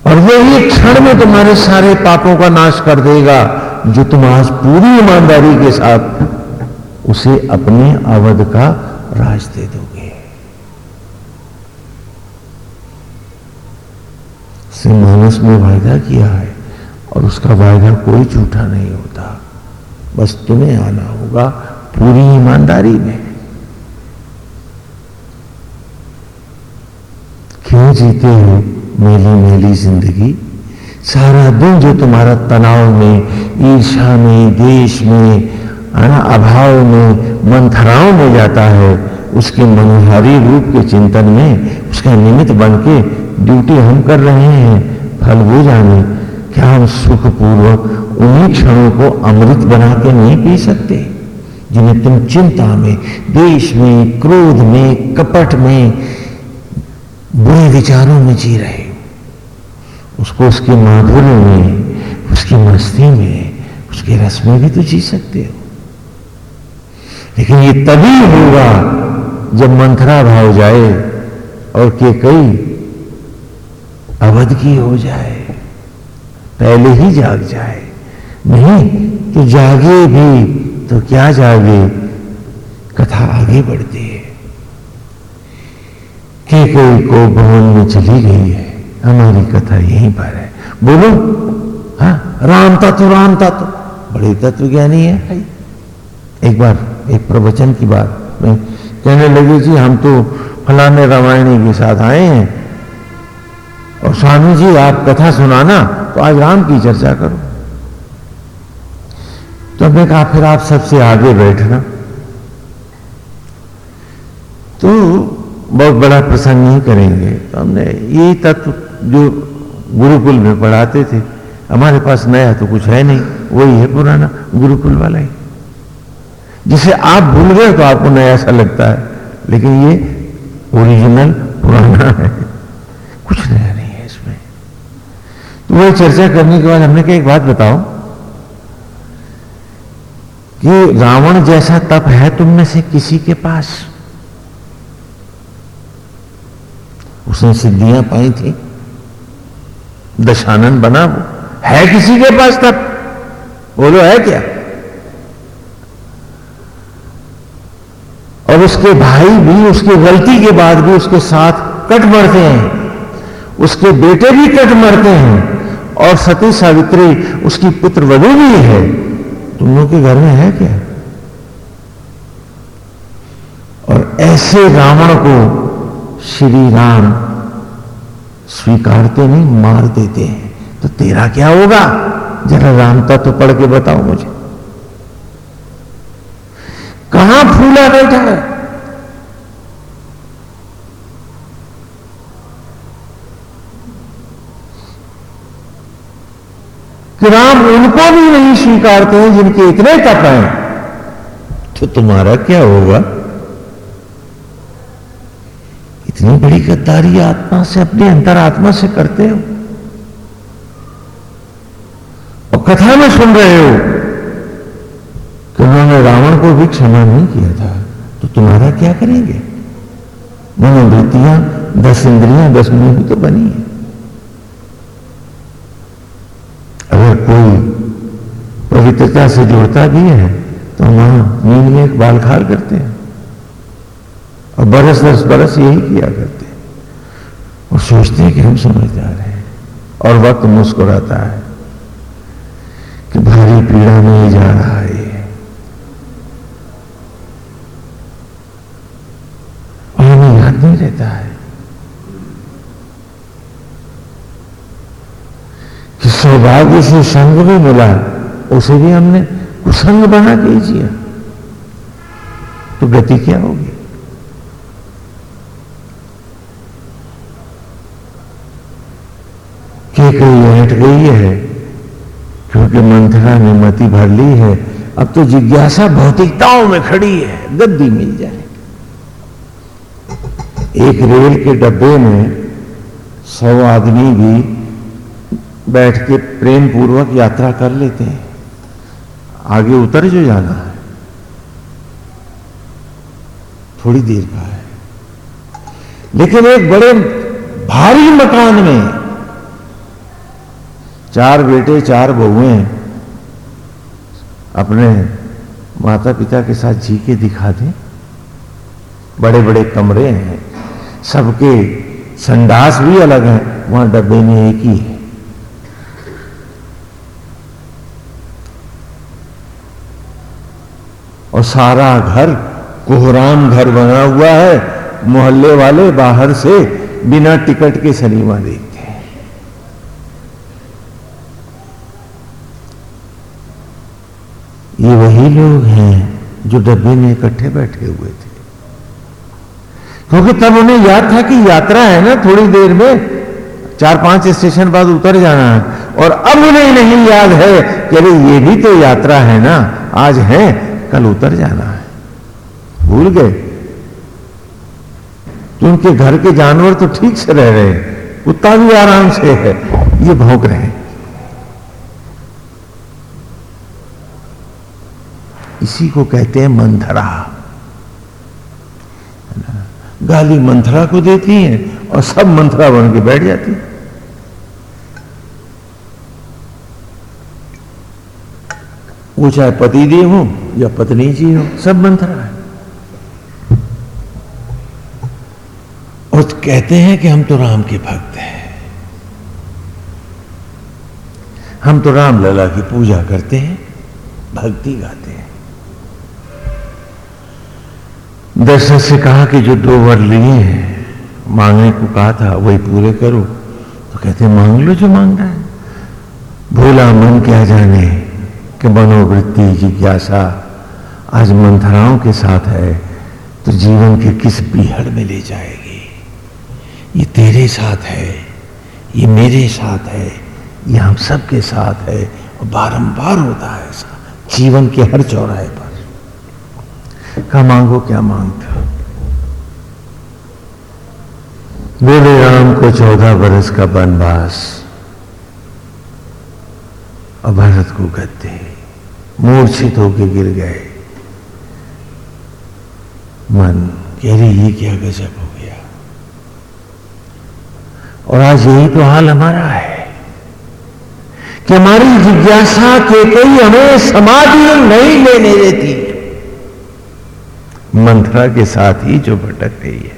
और वो एक क्षण में तुम्हारे सारे पापों का नाश कर देगा, जो तुम आज पूरी ईमानदारी के साथ उसे अपने अवध का राज दे दोगे। से मानस में वायदा किया है और उसका वायदा कोई झूठा नहीं होता। बस तुम्हें आना होगा पूरी ईमानदारी में। क्यों जीते हो मेली मेली ज़िंदगी? सारा दिन जो तुम्हारा तनाव में ईर्षा में, देश में अभाव में मंथराओं में जाता है, उसके मनोहारी रूप के चिंतन में, उसका निमित्त बन के ड्यूटी हम कर रहे हैं, फल वो जाने। क्या हम सुखपूर्वक उन्हीं क्षणों को अमृत बना के नहीं पी सकते, जिन्हें तुम चिंता में, देश में, क्रोध में, कपट में, बुरे विचारों में जी रहे उसको उसके माधुर्य में, उसकी मस्ती में, उसके रस में भी तो जी सकते हो। लेकिन ये तभी होगा जब मंथरा भाव जाए और के कई अवध की हो जाए, पहले ही जाग जाए। नहीं तो जागे भी तो क्या जागे? कथा आगे बढ़ती है। के कई को भवन में चली गई है। हमारी कथा यहीं पर है। बोलो। हाँ? राम तत्व राम तत्व। बड़े तत्व ज्ञानी है। भाई। एक बार एक प्रवचन की बात में कहने लगे जी हम तो फलाने रामायणी के साथ आए हैं। और स्वामी जी आप कथा सुनाना तो आज राम की चर्चा करो। तो हमने कहा फिर आप सबसे आगे बैठना। तो बहुत बड़ा प्रसंग नहीं करेंगे। तो हमने यही तत्व जो गुरुकुल में पढ़ाते थे, हमारे पास नया तो कुछ है नहीं, वही है पुराना गुरुकुल वाला ही। जिसे आप भूल गए तो आपको नया सा लगता है, लेकिन ये ओरिजिनल पुराना है। कुछ नया नहीं है इसमें। तो वही चर्चा करने के बाद हमने कहा, एक बात बताओ कि रावण जैसा तप है तुम में से किसी के पास? उसने सिद्धियाँ पाई थी। दशानन बना वो। है किसी के पास तप बोलो, है क्या? और उसके भाई भी, उसकी गलती के बाद भी उसके साथ कट मरते हैं। उसके बेटे भी कट मरते हैं। और सती सावित्री, उसकी पुत्र वधु भी है। तुम लोग के घर में है क्या? और ऐसे रावण को श्री राम स्वीकारते नहीं, मार देते हैं। तो तेरा क्या होगा? जरा राम तत्व तो पढ़ के बताओ मुझे। कहाँ फूला बैठा है? कि राम उनको भी नहीं स्वीकारते हैं जिनके इतने तप हैं। तो तुम्हारा क्या होगा? इतनी बड़ी गद्दारी आत्मा से, अपने अंतर आत्मा से करते हो? और कथा में सुन रहे हो कि उन्होंने रावण को भी क्षमा नहीं किया था तो तुम्हारा क्या करेंगे? मनोवृत्तियाँ दस इंद्रियाँ, दस मुँह तो बनी है। अगर कोई पवित्रता से जुड़ता भी है तो वहाँ नींद में एक बाल खाल करते हैं। और बरस दस बरस यही किया करते हैं। और सोचते हैं कि हम समझदार हैं। और वक्त मुस्कुराता है कि भारी पीड़ा में जा रहा है और हमें याद नहीं रहता है कि सौभाग्य से संग भी मिला, उसे भी हमने कुसंग बना के जिया तो गति क्या होगी? के कई हट गई है, क्योंकि मंथरा ने मति भर ली है, अब तो जिज्ञासा भौतिकताओं में खड़ी है, गद्दी मिल जाए। एक रेल के डब्बे में सौ आदमी भी बैठ के प्रेम पूर्वक यात्रा कर लेते हैं। आगे उतर जो जाना है, थोड़ी देर का है। लेकिन एक बड़े भारी मकान में चार बेटे, चार बहुएँ अपने माता पिता के साथ जी के दिखा दें। बड़े बड़े कमरे हैं। सबके संडास भी अलग हैं, वहाँ डब्बे में एक ही है। और सारा घर, कोहराम घर बना हुआ है, मोहल्ले वाले बाहर से बिना टिकट के सिनेमा देखते। ये वही लोग हैं जो डब्बे में इकट्ठे बैठे हुए थे। क्योंकि तब उन्हें याद था कि यात्रा है ना थोड़ी देर में, चार पाँच स्टेशन बाद उतर जाना है। और अब उन्हें नहीं याद है कि अरे ये भी तो यात्रा है ना, आज है, कल उतर जाना है। भूल गए। तो उनके घर के जानवर तो ठीक से रह रहे हैं, कुत्ता भी आराम से है, ये भोग रहे हैं। इसी को कहते हैं मंथरा। गाली मंथरा को देती हैं और सब मंथरा बन के बैठ जाती है। वो चाहे पति देव हो या पत्नी जी हो, सब मंथरा है। और कहते हैं कि हम तो राम के भक्त हैं। हम तो राम लला की पूजा करते हैं, भक्ति गाते दर्शक से कहा कि जो दो वर लिए हैं, मांगने को कहा था, वही पूरे करो। तो कहते मांग लो जो मांगना है। भोला मन क्या जाने कि मनोवृत्ति जिज्ञासा आज मंथराओं के साथ है तो जीवन के किस बीहड़ में ले जाएगी? ये तेरे साथ है, ये मेरे साथ है, ये हम सबके साथ है, और बारंबार होता है ऐसा। जीवन के हर चौराहे पर। का मांगो क्या मांगते बोले, राम को चौदह बरस का वनवास और भरत को गद्दे मूर्छित होके गिर गए। मन कह रही ये क्या गजब हो गया। और आज यही तो हाल हमारा है कि हमारी जिज्ञासा के कई हमें समाधि नहीं लेने देती। मंत्रा के साथ ही जो भटक रही है।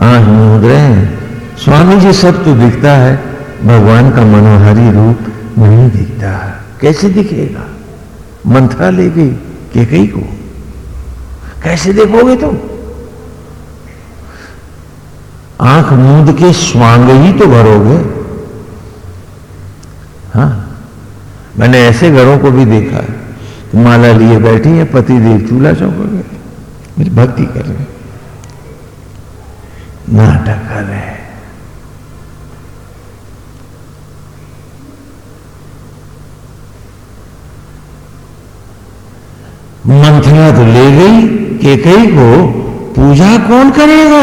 आँख मूंद रहे हैं। स्वामी जी सब तो दिखता है। भगवान का मनोहारी रूप नहीं दिखता। कैसे दिखेगा? मंत्रा ले गई, के कई को? कैसे देखोगे तुम? आँख मूंद के स्वांग ही तो भरोगे। हाँ मैंने ऐसे घरों को भी देखा है। माला लिए बैठी है, पति देव चूल्हा चौका गए मेरी भक्ति कर रहे नाटक कर रहे मंथरा तो ले गई के कई को पूजा कौन करेगा?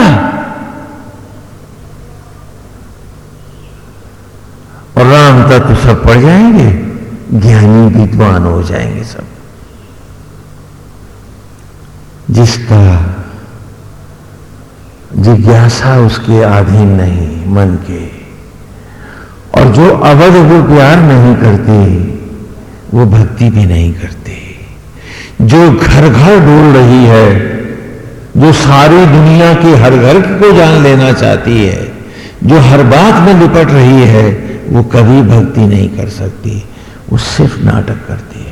और राम तत्व सब पड़ जाएँगे, ज्ञानी विद्वान हो जाएँगे सब। जिसका जिज्ञासा उसके अधीन नहीं, मन के। और जो अवध को प्यार नहीं करते, वो भक्ति भी नहीं करते। जो घर घर डोल रही है, जो सारी दुनिया के हर घर को जान लेना चाहती है, जो हर बात में लिपट रही है, वो कभी भक्ति नहीं कर सकती। वो सिर्फ़ नाटक करती है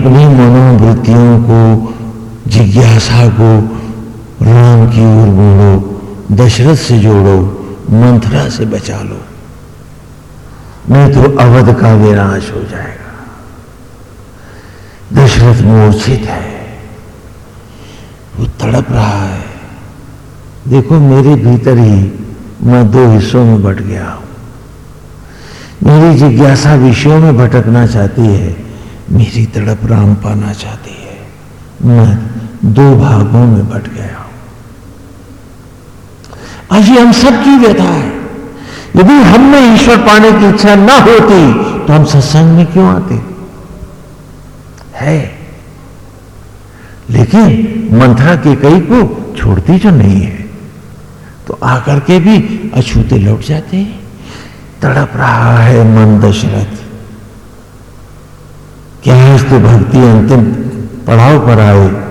अपनी मनोवृत्तियों को, जिज्ञासा को, राम की ओर मोड़ो, दशरथ से जोड़ो, मंथरा से बचा लो नहीं तो अवध का विनाश हो जाएगा। दशरथ मूर्छित है। वो तड़प रहा है। देखो, मेरे भीतर ही मैं दो हिस्सों में बट गया हूँ। मेरी जिज्ञासा विषयों में भटकना चाहती है। मेरी तड़प राम पाना चाहती है। मैं दो भागों में बट गया हूँ। आज ये हम सबकी व्यथा है। यदि हम में ईश्वर पाने की इच्छा ना होती तो हम सत्संग में क्यों आते? है। लेकिन मंथरा के कई को छोड़ती जो नहीं है। तो आकर के भी अछूते लौट जाते हैं। तड़प रहा है मन दशरथ। क्या इस तो भक्ति अंतिम पड़ाव पर आए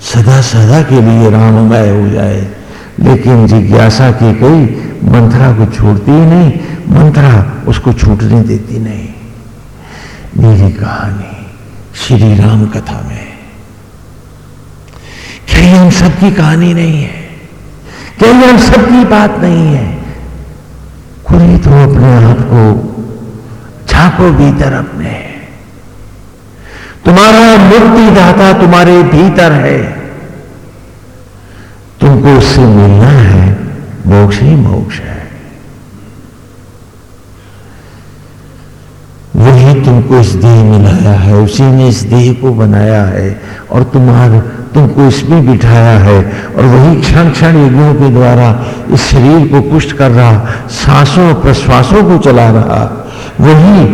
सदा सदा के लिए राममय हो जाए। लेकिन जिज्ञासा की कई मंत्रा को छोड़ती ही नहीं, मंत्रा उसको छूटने देती नहीं। मेरी कहानी श्री राम कथा में। कहीं हम सबकी कहानी नहीं है। कहीं हम सबकी बात नहीं है। खुद ही तो अपने आप को, झांको भीतर अपने। तुम्हारा मुक्तिदाता तुम्हारे भीतर है। तुमको उससे मिलना है, मोक्ष ही मोक्ष है। वही तुमको इस देह में लाया है, उसी ने इस देह को बनाया है और तुम्हारे, तुमको इसमें बिठाया है और वही क्षण क्षण यज्ञों के द्वारा इस शरीर को पुष्ट कर रहा, सांसों प्रश्वासों को चला रहा। वही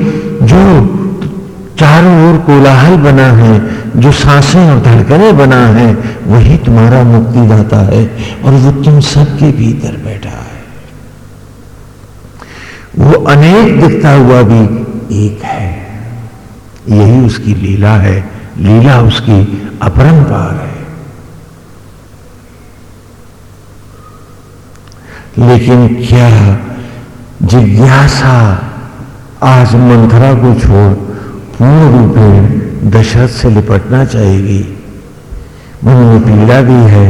जो चारों ओर कोलाहल बना है, जो साँसें और धड़कने बना है, वही तुम्हारा मुक्ति दाता है, और वो तुम सबके भीतर बैठा है। वो अनेक दिखता हुआ भी एक है। यही उसकी लीला है, लीला उसकी अपरंपार है। लेकिन क्या जिज्ञासा आज मंथरा को छोड़ पूर्ण रूप में दशरथ से लिपटना चाहेगी। मन में पीड़ा भी है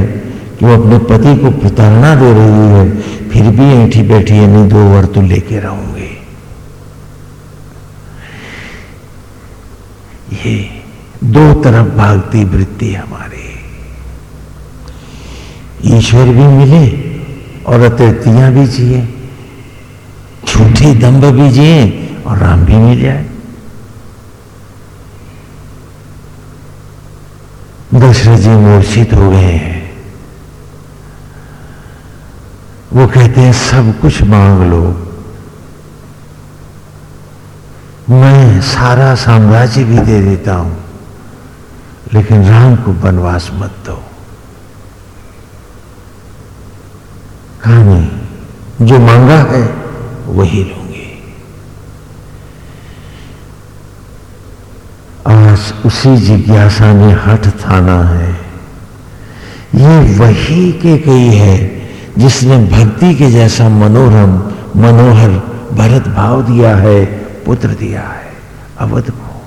कि वो अपने पति को प्रताड़ना दे रही है, फिर भी ऐठी बैठी यानी दो वर तो लेके रहूँगी। ये दो तरफ़ भागती वृत्ति हमारी। ईश्वर भी मिले और अतिथियाँ भी जिए, झूठी दम्भ भी जिए और राम भी मिल जाए। दशरथ जी मूर्छित हो गए हैं। वो कहते हैं, सब कुछ मांग लो। मैं सारा साम्राज्य भी दे देता हूँ, लेकिन राम को वनवास मत दो। कहानी, जो मांगा है, वही लूँगी आज उसी जिज्ञासा ने हट थाना है। ये वही के कई है जिसने भक्ति के जैसा मनोरम, मनोहर भरत भाव दिया है, पुत्र दिया है अवध को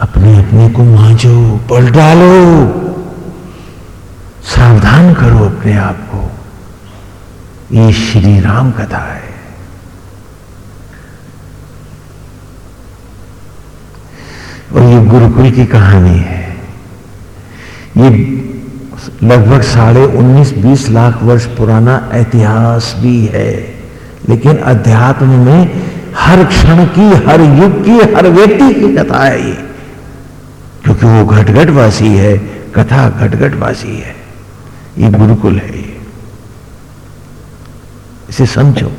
अपने अपने को मांझो पल डालो। सावधान करो अपने आप को। ये श्री राम कथा है। और ये गुरुकुल की कहानी है। ये लगभग साढ़े उन्नीस, बीस लाख वर्ष पुराना इतिहास भी है, लेकिन अध्यात्म में हर क्षण की, हर युग की, हर व्यक्ति की कथा है ये, क्योंकि वो घटघट वासी है, कथा घटघट वासी है, ये गुरुकुल है ये। इसे समझो।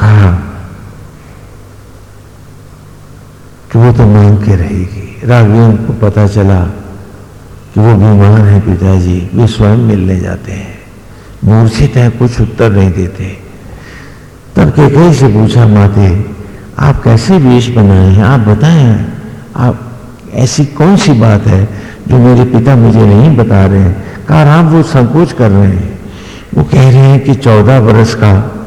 कहा कि वो तो मांग के रहेगी। राघवेंद्र को पता चला कि वो बीमार है पिताजी, वे स्वयं मिलने जाते हैं। मूर्छित है, कुछ उत्तर नहीं देते। तब के कई से पूछा, माते, आप कैसे वेश बनाए हैं? आप बताएँ। आप, ऐसी कौन सी बात है जो मेरे पिता मुझे नहीं बता रहे हैं? कहा राम वो संकोच कर रहे हैं। वो कह रहे हैं कि चौदह वर्ष का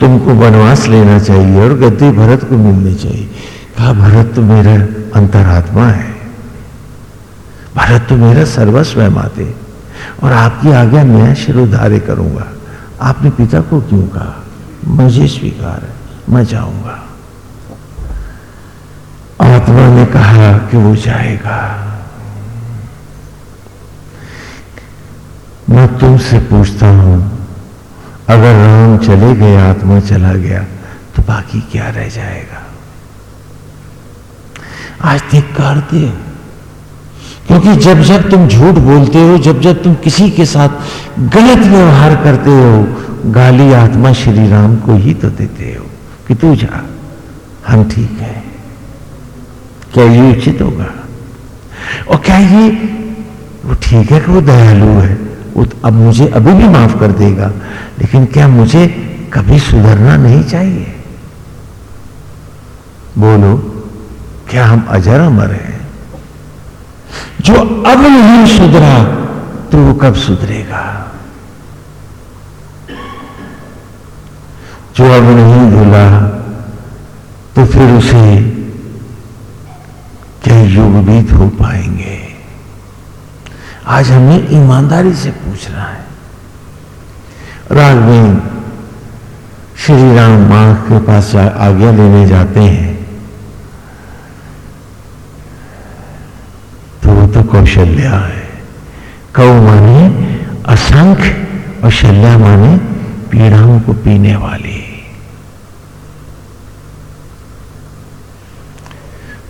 तुमको वनवास लेना चाहिए और गद्दी भरत को मिलनी चाहिए। कहा, भरत तो मेरा अंतरात्मा है। भरत तो मेरा सर्वस्व है माते। और आपकी आज्ञा मैं शिरोधार्य करूँगा। आपने पिता को क्यों कहा? मुझे स्वीकार है। मैं जाऊँगा। आत्मा ने कहा कि वो जाएगा। मैं तुमसे पूछता हूँ अगर राम चले गए, आत्मा चला गया तो बाकी क्या रह जाएगा? आज धिक्कार हो। क्योंकि जब जब तुम झूठ बोलते हो, जब जब तुम किसी के साथ गलत व्यवहार करते हो, गाली आत्मा श्री राम को ही तो देते हो कि तू जा, हम ठीक है। क्या ये उचित होगा? और क्या ये, वो ठीक है कि वो दयालु है? अब मुझे अभी भी माफ़ कर देगा, लेकिन क्या मुझे कभी सुधरना नहीं चाहिए? बोलो, क्या हम अजर अमर हैं? जो अब नहीं सुधरा तो वो कब सुधरेगा? जो अब नहीं धुला तो फिर उसे क्या युग बीत हो पाएँगे? आज हमें ईमानदारी से पूछना है। राग श्री राम माँ के पास आज्ञा लेने जाते हैं। तो वो तो कौशल्या है। कौ माने असंख्य और शल्या माने पीड़ाओं को पीने वाली।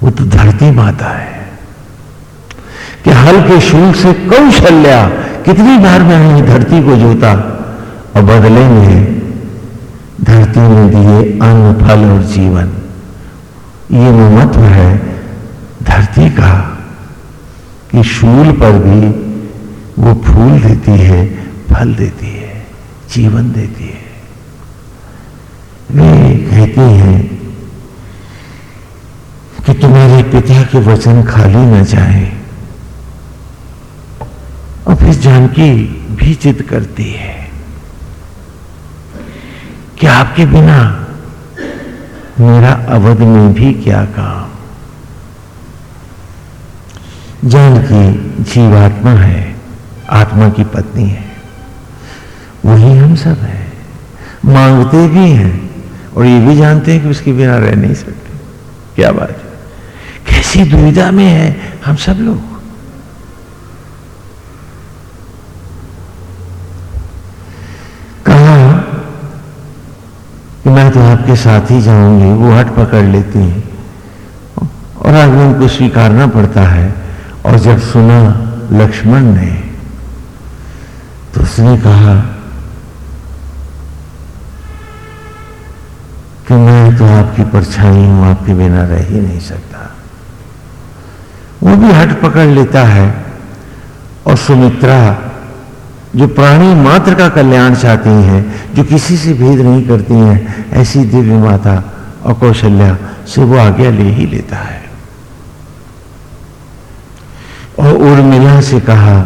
वो तो धरती माता है। कि हल के शूल से कौशल्या कितनी बार मैंने धरती को जोता और बदले में धरती ने दिए अन्न, फल और जीवन। ये महत्व है धरती का, कि शूल पर भी वो फूल देती है, फल देती है, जीवन देती है। वे कहती हैं कि तुम्हारे पिता के वचन खाली न जाए। और फिर जानकी भी जिद करती है कि आपके बिना मेरा अवध में भी क्या काम? जानकी जीवात्मा है, आत्मा की पत्नी है। वही हम सब है। मांगते भी हैं और ये भी जानते हैं कि उसके बिना रह नहीं सकते। क्या बात है? कैसी दुविधा में है हम सब लोग कहा कि तो आपके साथ ही जाऊँगी, वो हट पकड़ लेती हैं। और आगे उनको स्वीकारना पड़ता है। और जब सुना लक्ष्मण ने तो उसने कहा कि मैं तो आपकी परछाई हूँ, आपके बिना रह ही नहीं सकता। वो भी हट पकड़ लेता है। और सुमित्रा जो प्राणी मात्र का कल्याण चाहती हैं, जो किसी से भेद नहीं करती हैं, ऐसी दिव्य माता और कौशल्या से वो आज्ञा ले ही लेता है। और उर्मिला से कहा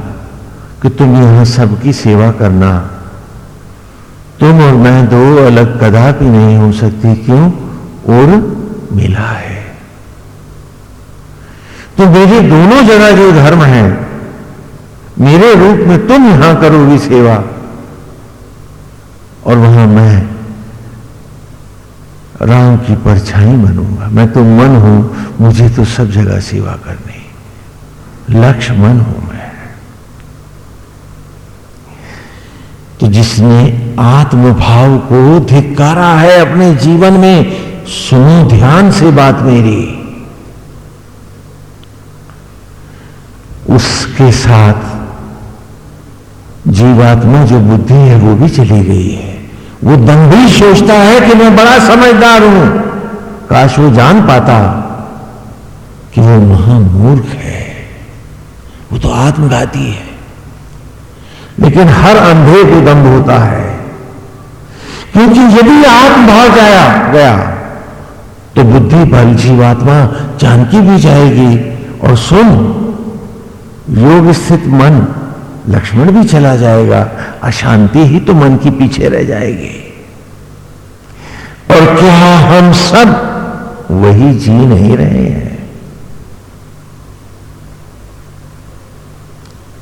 कि तुम यहाँ सबकी सेवा करना। तुम और मैं दो अलग कदापि नहीं हो सकती, क्यों? और मिला है। तो मेरे दोनों जगह जो धर्म है मेरे रूप में तुम यहाँ करोगी सेवा। और वहाँ मैं राम की परछाई बनूँगा। मैं तो मन हूँ, मुझे तो सब जगह सेवा करनी। लक्ष्य मन हूँ मैं। तो जिसने आत्मभाव को धिकारा है अपने जीवन में, सुनो ध्यान से बात मेरी। उसके साथ जीवात्मा जो बुद्धि है, वो भी चली गई है। वो दंभी सोचता है कि मैं बड़ा समझदार हूँ। काश वो जान पाता कि वो महामूर्ख है। वो तो आत्मघाती है। लेकिन हर अंधे को दम्भ होता है। क्योंकि यदि आत्मभाव जाया, गया तो बुद्धि बल जीवात्मा जानकी भी जाएगी। और सुन, योग स्थित मन लक्ष्मण भी चला जाएगा, अशांति ही तो मन की पीछे रह जाएगी। और क्या हम सब वही जी नहीं रहे हैं?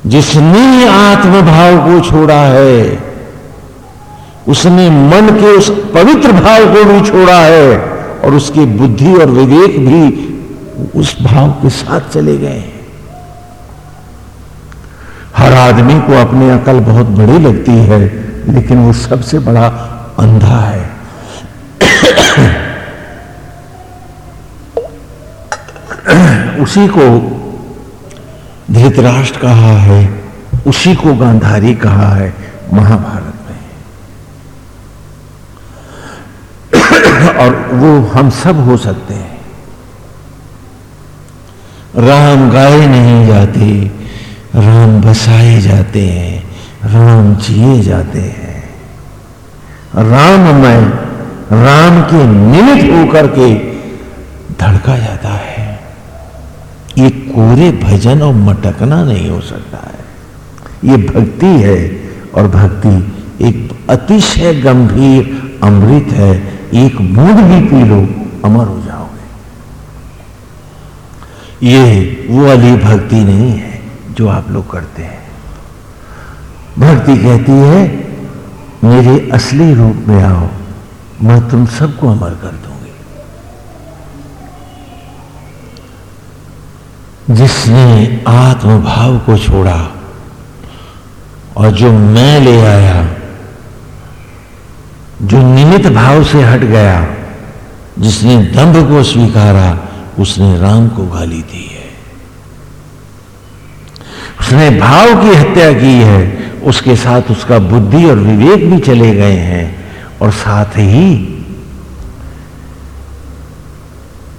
जिसने आत्मभाव को छोड़ा है, उसने मन के उस पवित्र भाव को भी छोड़ा है, और उसकी बुद्धि और विवेक भी उस भाव के साथ चले गए हर आदमी को अपनी अकल बहुत बड़ी लगती है, लेकिन वो सबसे बड़ा अंधा है। उसी को धृतराष्ट्र कहा है, उसी को गांधारी कहा है, महाभारत में। और वो हम सब हो सकते हैं। राम गाए नहीं जाते राम बसाए जाते हैं, राम जिए जाते हैं। राम राममय, राम के निमित्त होकर के धड़का जाता है। ये कोरे भजन और मटकना नहीं हो सकता है। ये भक्ति है और भक्ति एक अतिशय गंभीर अमृत है। एक बूंद भी पी लो, अमर हो जाओगे। ये वो वाली भक्ति नहीं है। जो आप लोग करते हैं। भक्ति कहती है, मेरे असली रूप में आओ, मैं तुम सबको अमर कर दूँगी। जिसने आत्मभाव को छोड़ा और जो मैं ले आया, जो निमित भाव से हट गया, जिसने दंभ को स्वीकारा, उसने राम को गाली दी। उसने भाव की हत्या की है, उसके साथ उसका बुद्धि और विवेक भी चले गए हैं और साथ ही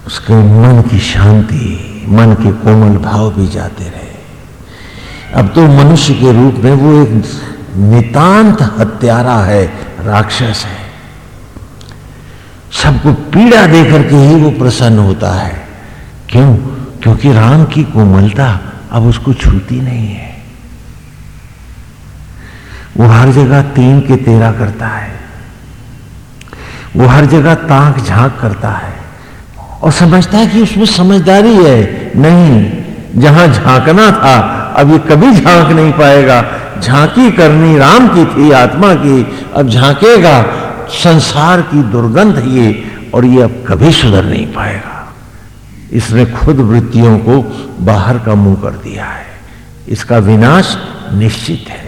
उसके मन की शांति, मन के कोमल भाव भी जाते रहे। अब तो मनुष्य के रूप में वो एक नितांत हत्यारा है, राक्षस है। सबको पीड़ा देकर के ही वो प्रसन्न होता है। क्यों? क्योंकि राम की कोमलता अब उसको छूती नहीं है। वो हर जगह तीन के तेरा करता है। वो हर जगह ताक झाँक करता है। और समझता है कि उसमें समझदारी है। नहीं, जहाँ झांकना था, अब ये कभी झाँक नहीं पाएगा। झांकी करनी राम की थी, आत्मा की। अब झांकेगा, संसार की दुर्गंध ये, और ये अब कभी सुधर नहीं पाएगा। इसने खुद वृत्तियों को बाहर का मुँह कर दिया है। इसका विनाश निश्चित है।